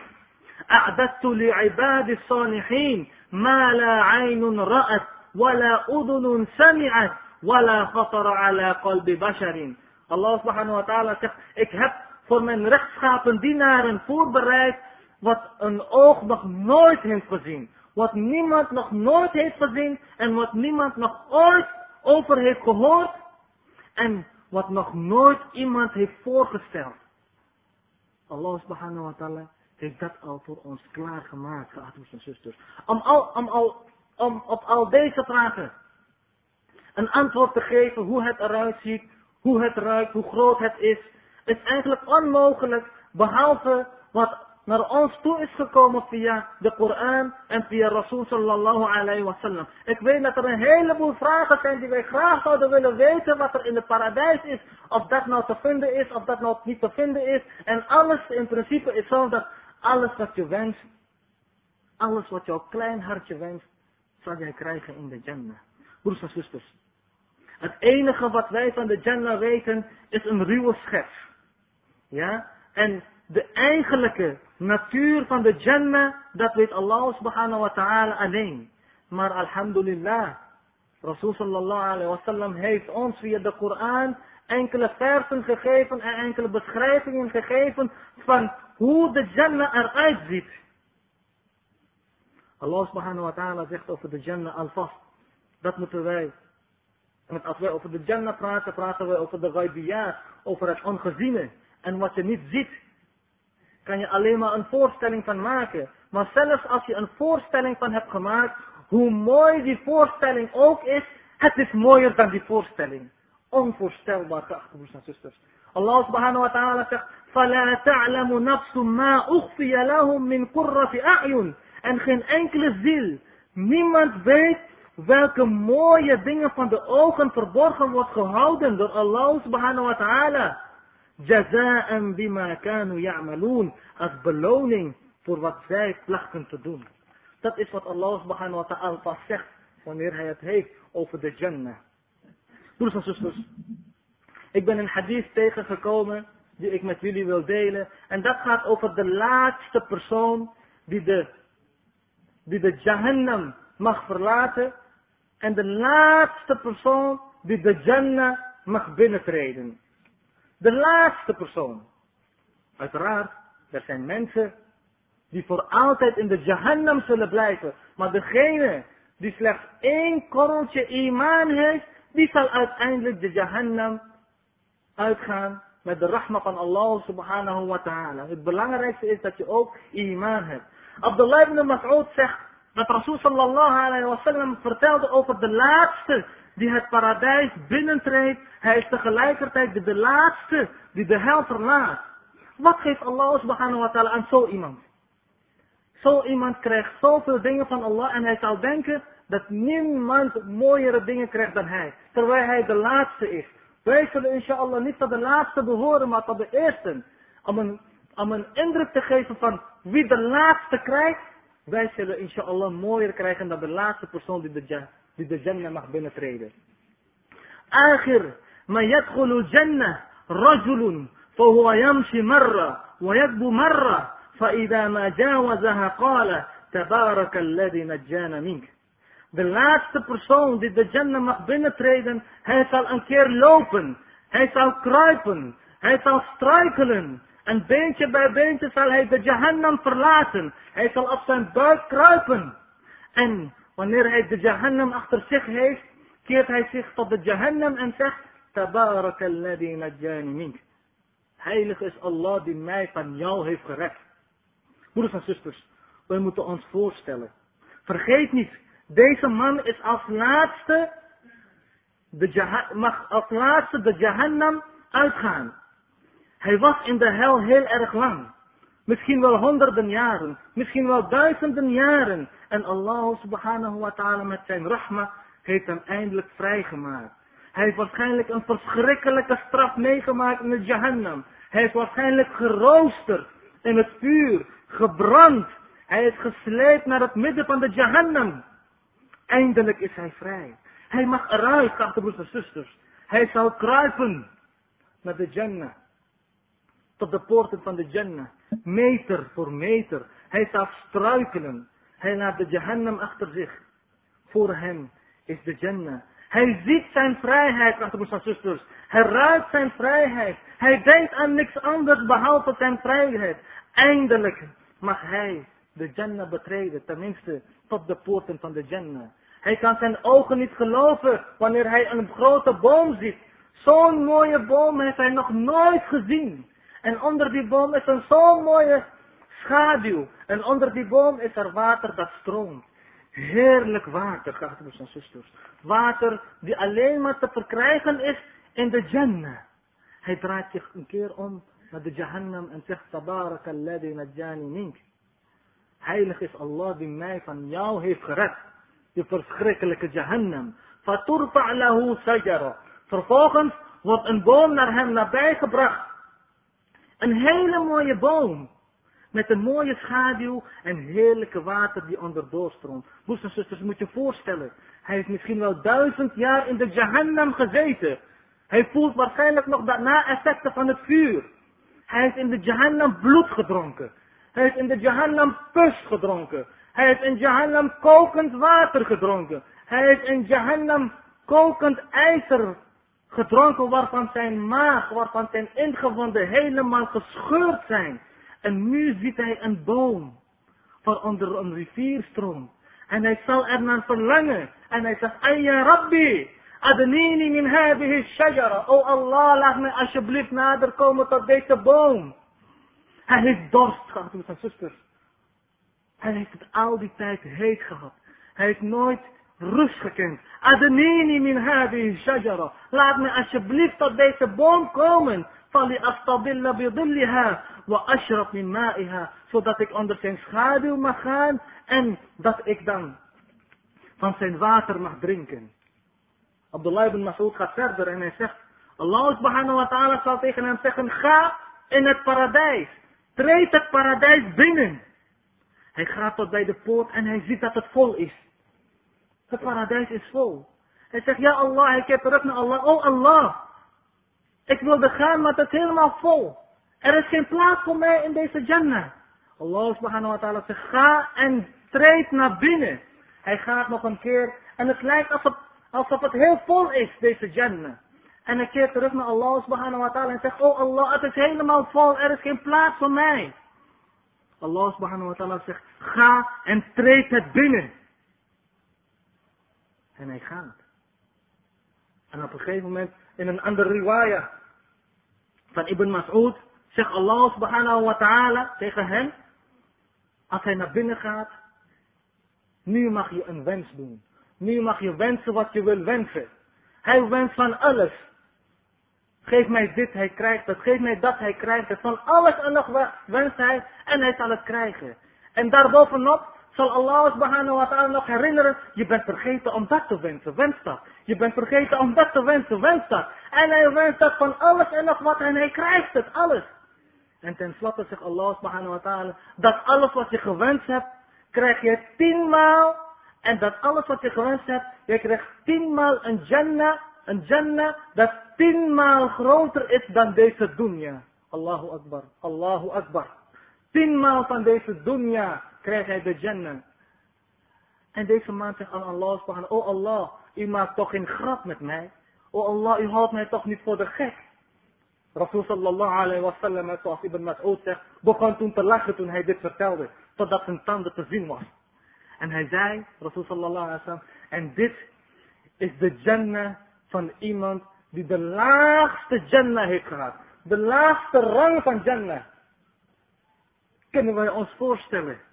أعددت لعباد الصالحين ما لا عين رأت ولا أذن سمعت ولا خطر على قلب بشر Allah subhanahu wa ta'ala zegt, ik heb voor mijn rechtschapen dienaren voorbereid wat een oog nog nooit heeft gezien. Wat niemand nog nooit heeft gezien en wat niemand nog ooit over heeft gehoord. En wat nog nooit iemand heeft voorgesteld. Allah subhanahu wa ta'ala heeft dat al voor ons klaargemaakt, geachte en zusters. Om, al, om, al, om op al deze vragen een antwoord te geven hoe het eruit ziet, hoe het ruikt, hoe groot het is, is eigenlijk onmogelijk, behalve wat naar ons toe is gekomen via de Koran en via Rasul sallallahu alayhi wa sallam. Ik weet dat er een heleboel vragen zijn die wij graag zouden willen weten wat er in het paradijs is. Of dat nou te vinden is, of dat nou niet te vinden is. En alles in principe is zo dat alles wat je wenst, alles wat jouw klein hartje wenst, zal jij krijgen in de Jannah. Broers en zusters. Het enige wat wij van de Jannah weten is een ruwe schets. Ja? En de eigenlijke natuur van de Jannah, dat weet Allah subhanahu wa ta'ala alleen. Maar alhamdulillah, Rasul sallallahu alayhi wa sallam heeft ons via de Koran enkele versen gegeven en enkele beschrijvingen gegeven van hoe de Jannah eruit ziet. Allah subhanahu wa ta'ala zegt over de Jannah alvast. Dat moeten wij. En als wij over de Jannah praten, praten we over de ghaibiyat, over het ongeziene. En wat je niet ziet, kan je alleen maar een voorstelling van maken. Maar zelfs als je een voorstelling van hebt gemaakt, hoe mooi die voorstelling ook is, het is mooier dan die voorstelling. Onvoorstelbaar, geachte broers en zusters. Allah subhanahu wa ta'ala zegt, فَلَا تَعْلَمُ نَفْسٌ مَا أُخْفِيَ لَهُم مِّن قُرَّةِ أَعْيُنٍ En geen enkele ziel, niemand weet welke mooie dingen van de ogen verborgen wordt gehouden door Allah subhanahu wa ta'ala. Jaza'an bima kanu ya'malun. Als beloning voor wat zij plachten te doen. Dat is wat Allah subhanahu wa ta'ala zegt wanneer hij het heeft over de Jannah. Broers en zusters, ik ben een hadith tegengekomen die ik met jullie wil delen. En dat gaat over de laatste persoon die de, die de Jahannam mag verlaten. En de laatste persoon die de Jannah mag binnentreden. De laatste persoon. Uiteraard, er zijn mensen die voor altijd in de Jahannam zullen blijven. Maar degene die slechts één korreltje iman heeft, die zal uiteindelijk de Jahannam uitgaan met de rahma van Allah subhanahu wa ta'ala. Het belangrijkste is dat je ook iman hebt. Abdullah ibn Mas'ud zegt dat Rasul sallallahu alayhi wa sallam vertelde over de laatste die het paradijs binnentreedt. Hij is tegelijkertijd de, laatste die de hel verlaat. Wat geeft Allah subhanahu wa ta'ala aan zo iemand? Zo iemand krijgt zoveel dingen van Allah en hij zal denken dat niemand mooiere dingen krijgt dan hij. Terwijl hij de laatste is. Wij zullen inshallah niet tot de laatste behoren, maar tot de eerste. Om een, om een indruk te geven van wie de laatste krijgt. Wij zullen inshallah mooier krijgen dan de laatste persoon die de, Jannah mag binnentreden. آخر ما يدخل الجنة رجل فهو يمشي مرة ويكبو مرة فإذا ما جاوزها قال تبارك الذي نجانا منك de laatste persoon die de Jannah mag binnentreden, hij zal een keer lopen. Hij zal kruipen. Hij zal struikelen. En beentje bij beentje zal hij de Jahannam verlaten. Hij zal op zijn buik kruipen. En wanneer hij de Jahannam achter zich heeft, keert hij zich tot de Jahannam en zegt, Tabarak alladhi najjani mink. Heilig is Allah die mij van jou heeft gered. Broeders en zusters, wij moeten ons voorstellen. Vergeet niet, deze man is als laatste, de mag als laatste de Jahannam uitgaan. Hij was in de hel heel erg lang. Misschien wel honderden jaren. Misschien wel duizenden jaren. En Allah subhanahu wa ta'ala met zijn rahma heeft hem eindelijk vrijgemaakt. Hij heeft waarschijnlijk een verschrikkelijke straf meegemaakt in de Jahannam. Hij heeft waarschijnlijk geroosterd in het vuur, gebrand Hij is gesleept naar het midden van de Jahannam. Eindelijk is hij vrij. Hij mag eruit, geachte broers en zusters. Hij zal kruipen naar de Jannah. Tot de poorten van de Jannah. Meter voor meter. Hij zal struikelen. Hij laat de Jahannam achter zich. Voor hem is de Jannah. Hij ziet zijn vrijheid, geachte broers en zusters. Hij ruikt zijn vrijheid. Hij denkt aan niks anders behalve zijn vrijheid. Eindelijk mag hij de Jannah betreden, tenminste tot de poorten van de Jannah. Hij kan zijn ogen niet geloven wanneer hij een grote boom ziet. Zo'n mooie boom heeft hij nog nooit gezien. En onder die boom is een zo'n mooie schaduw. En onder die boom is er water dat stroomt. Heerlijk water, geachte broers en zusters. Water die alleen maar te verkrijgen is in de Jannah. Hij draait zich een keer om naar de Jahannam en zegt, Tabarak alladhi najani mink. Heilig is Allah die mij van jou heeft gered. Die verschrikkelijke Jahannam. Faturfa lahu sajara. Vervolgens wordt een boom naar hem nabijgebracht. Een hele mooie boom. Met een mooie schaduw en heerlijke water die onderdoor stroomt. Broers en zusters, moet je voorstellen. Hij heeft misschien wel duizend jaar in de Jahannam gezeten. Hij voelt waarschijnlijk nog de na-effecten van het vuur. Hij heeft in de Jahannam bloed gedronken. Hij heeft in de Jahannam pus gedronken. Hij heeft in Jahannam kokend water gedronken. Hij heeft in Jahannam kokend ijzer gedronken waarvan zijn maag, waarvan zijn ingewanden helemaal gescheurd zijn. En nu ziet hij een boom waaronder een rivier stroomt. En hij zal er naar verlangen. En hij zegt, Ayya Rabbi, adnini min hadihi shajara. O Allah, laat mij alsjeblieft nader komen tot deze boom. Hij heeft dorst gehad met zijn. Hij heeft het al die tijd heet gehad. Hij heeft nooit rust gekend. Min hadihi shajara. Laat mij alsjeblieft tot deze boom komen. Fali wa ashraf min ma'iha. Zodat ik onder zijn schaduw mag gaan en dat ik dan van zijn water mag drinken. Abdullah ibn Mas'ud gaat verder en hij zegt, Allah subhanahu wa ta'ala zal tegen hem zeggen, ga in het paradijs. Treed het paradijs binnen. Hij gaat tot bij de poort en hij ziet dat het vol is. Het paradijs is vol. Hij zegt, ja Allah, ik heb terug naar Allah. Oh Allah, ik wilde gaan, maar het is helemaal vol. Er is geen plaats voor mij in deze Jannah. Allah subhanahu wa ta'ala zegt, ga en treed naar binnen. Hij gaat nog een keer en het lijkt alsof, alsof het heel vol is, deze Jannah. En hij keert terug naar Allah subhanahu wa ta'ala en zegt, oh Allah, het is helemaal vol, er is geen plaats voor mij. Allah subhanahu wa ta'ala zegt, ga en treed het binnen. En hij gaat. En op een gegeven moment, in een andere riwaya van Ibn Mas'ud, zegt Allah subhanahu wa ta'ala tegen hem, als hij naar binnen gaat, nu mag je een wens doen. Nu mag je wensen wat je wil wensen. Hij wenst van alles. Geef mij dit, hij krijgt het. Geef mij dat, hij krijgt het. Van alles en nog wenst hij en hij zal het krijgen. En daarbovenop zal Allah subhanahu wa ta'ala nog herinneren, je bent vergeten om dat te wensen, wens dat. Je bent vergeten om dat te wensen, wens dat. En hij wenst dat van alles en nog wat en hij krijgt het, alles. En tenslotte zegt Allah subhanahu wa ta'ala, dat alles wat je gewenst hebt, krijg je tienmaal. En dat alles wat je gewenst hebt, je krijgt tienmaal een jannah, een jannah dat tienmaal groter is dan deze dunya. Allahu Akbar, Allahu Akbar. Tienmaal van deze dunya krijgt hij de jannah. En deze man zegt aan Allah subhanahu, oh Allah, u maakt toch geen grap met mij. Oh Allah, u houdt mij toch niet voor de gek. Rasul sallallahu alayhi wa sallam, zoals Ibn Mas'ud zegt, begon toen te lachen toen hij dit vertelde. Totdat zijn tanden te zien was. En hij zei, Rasul sallallahu alayhi wa sallam, en dit is de jannah van iemand die de laagste jannah heeft gehad. De laagste rang van jannah. Kunnen wij ons voorstellen.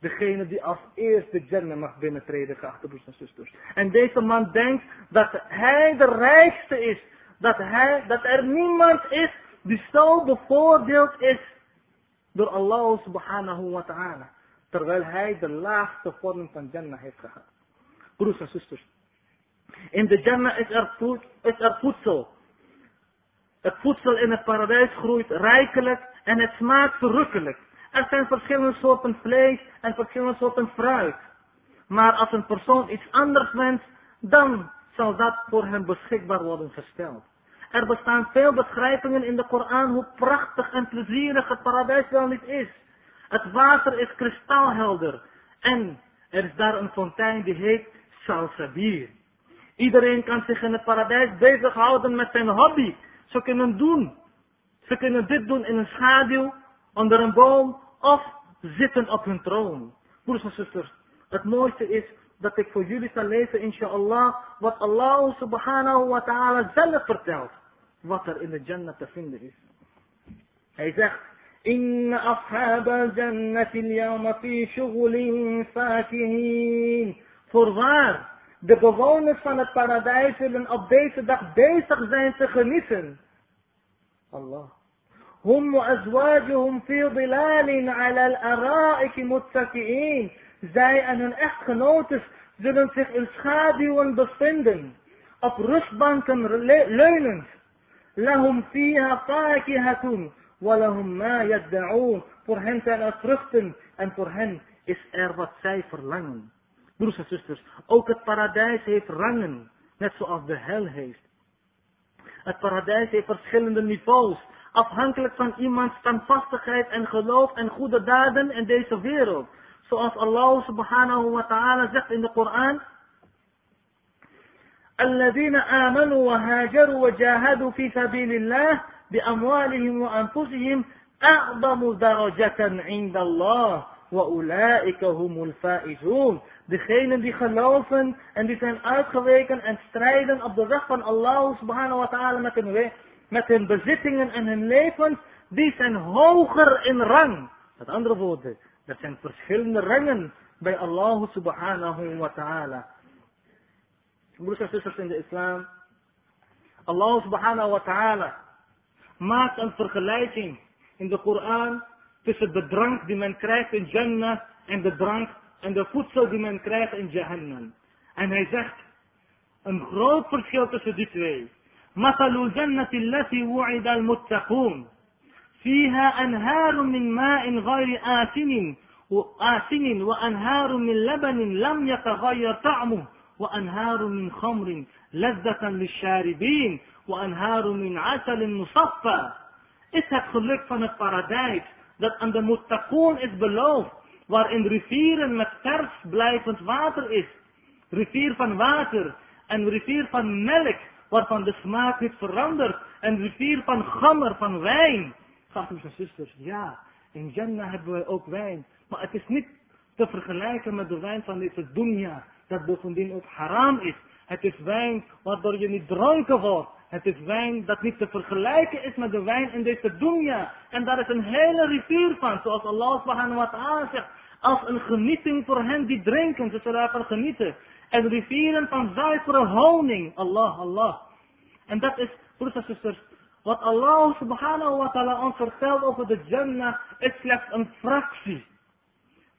Degene die als eerste jannah mag binnentreden, geachte broers en zusters. En deze man denkt dat hij de rijkste is. Dat, hij, dat er niemand is die zo bevoordeeld is door Allah subhanahu wa ta'ala. Terwijl hij de laagste vorm van Jannah heeft gehad. Broers en zusters. In de Jannah is er, voed, is er voedsel. Het voedsel in het paradijs groeit rijkelijk en het smaakt verrukkelijk. Er zijn verschillende soorten vlees en verschillende soorten fruit. Maar als een persoon iets anders wenst, dan zal dat voor hem beschikbaar worden gesteld. Er bestaan veel beschrijvingen in de Koran hoe prachtig en plezierig het paradijs wel niet is. Het water is kristalhelder. En er is daar een fontein die heet Salsabir. Iedereen kan zich in het paradijs bezighouden met zijn hobby. Ze kunnen doen. Ze kunnen dit doen in een schaduw, onder een boom of zitten op hun troon. Broers en zusters, het mooiste is dat ik voor jullie zal lezen, inshallah, wat Allah subhanahu wa ta'ala zelf vertelt. Wat er in de Jannah te vinden is. Hij zegt, إن أصحاب الجنة اليوم في شغل فاكهين. Voorwaar, de bewoners van het paradijs zullen op deze dag bezig zijn te genieten. Allah. هم وأزواجهم في ظلال على الأرائك متكئين. Zij en hun echtgenotes zullen zich in schaduwen bevinden, op rustbanken leunend. Lahum fiha fakihatun, walahum ma yadda'un. Voor hen zijn er vruchten en voor hen is er wat zij verlangen. Broers en zusters, ook het paradijs heeft rangen, net zoals de hel heeft. Het paradijs heeft verschillende niveaus, afhankelijk van iemands standvastigheid en geloof en goede daden in deze wereld. Zoals Allah subhanahu wa ta'ala zegt in de Koran. الذين آمنوا وهاجروا وجاهدوا في سبيل الله بأموالهم وأنفسهم أعظم درجة عند الله وأولئك هم الفائزون Degenen die geloven en die zijn uitgeweken en strijden op de weg van Allah subhanahu wa ta'ala met hun, met hun bezittingen en hun levens, die zijn hoger in rang. Met andere woorden, er zijn verschillende rangen bij Allah subhanahu wa ta'ala. Broers en zusters in de islam. Allah subhanahu wa ta'ala maakt een vergelijking in de Koran tussen de drank die men krijgt in Jannah en de drank en de voedsel die men krijgt in Jahannam. En hij zegt, een groot verschil tussen die twee. مثل الجنة التي وعد المتقون فيها أنهار من ماء غير آسن وآسن وأنهار من لبن لم يتغير طعمه وأنهار من خمر لذة للشاربين وأنهار من عسل مصفى is het geluk van het paradijs dat aan de muttaqoon is beloofd, waarin rivieren met vers blijvend water is. Rivier van water en rivier van melk, waarvan de smaak niet verandert. En rivier van gammer, van wijn. Gasten en zusters, ja, in Jannah hebben we ook wijn. Maar het is niet te vergelijken met de wijn van deze dunya, dat bovendien ook haram is. Het is wijn waardoor je niet dronken wordt. Het is wijn dat niet te vergelijken is met de wijn in deze dunya. En daar is een hele rivier van, zoals Allah subhanahu wa ta'ala zegt. Als een genieting voor hen die drinken, ze zullen ervan genieten. En rivieren van zuivere honing. Allah, Allah. En dat is, broers en zusters, wat Allah subhanahu wa ta'ala ons vertelt over de Jannah, is slechts een fractie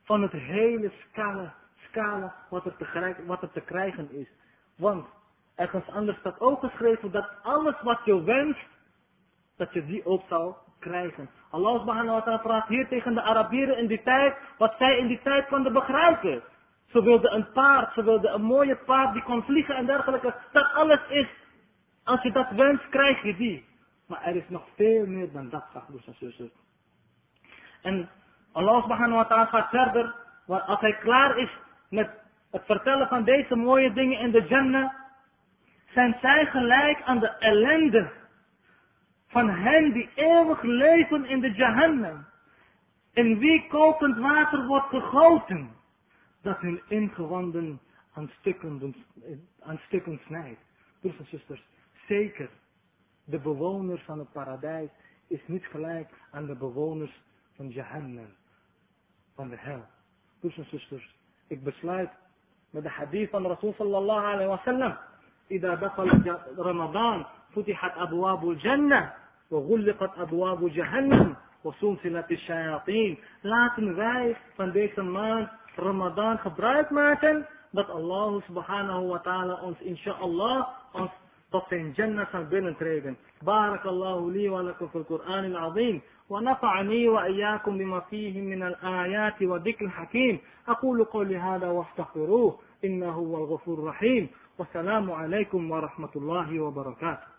van het hele scala, scala wat, er te, wat er te krijgen is. Want ergens anders staat ook geschreven dat alles wat je wenst, dat je die ook zal krijgen. Allah subhanahu wa ta'ala praat hier tegen de Arabieren in die tijd, wat zij in die tijd konden begrijpen. Ze wilden een paard, ze wilden een mooie paard die kon vliegen en dergelijke. Dat alles is, als je dat wenst, krijg je die. Maar er is nog veel meer dan dat, zegt broers en zussen. En Allah subhanahu wa ta'ala gaat verder, als hij klaar is met het vertellen van deze mooie dingen in de Jannah, zijn zij gelijk aan de ellende van hen die eeuwig leven in de Jahannam. In wie kokend water wordt gegoten, dat hun ingewanden aan stukken, aan stukken snijdt. Broers en zusters, zeker, de bewoners van het paradijs is niet gelijk aan de bewoners van Jahannam, van de hel. Broers en zusters, ik besluit met de hadith van Rasul sallallahu alayhi wa sallam. إذا دخل رمضان فتحت أبواب الجنة وغلقت أبواب جهنم وسلسلة الشياطين laten wij van deze maand Ramadan gebruik maken dat Allah subhanahu wa ta'ala ons inshallah ons tot zijn jannah zal binnentreden. Barakallahu li wa lakum fil Qur'an al-azim. ونفعني وإياكم بما فيه من الآيات والذكر الحكيم أقول قولي هذا واستغفروه إنه هو الغفور الرحيم والسلام عليكم ورحمة الله وبركاته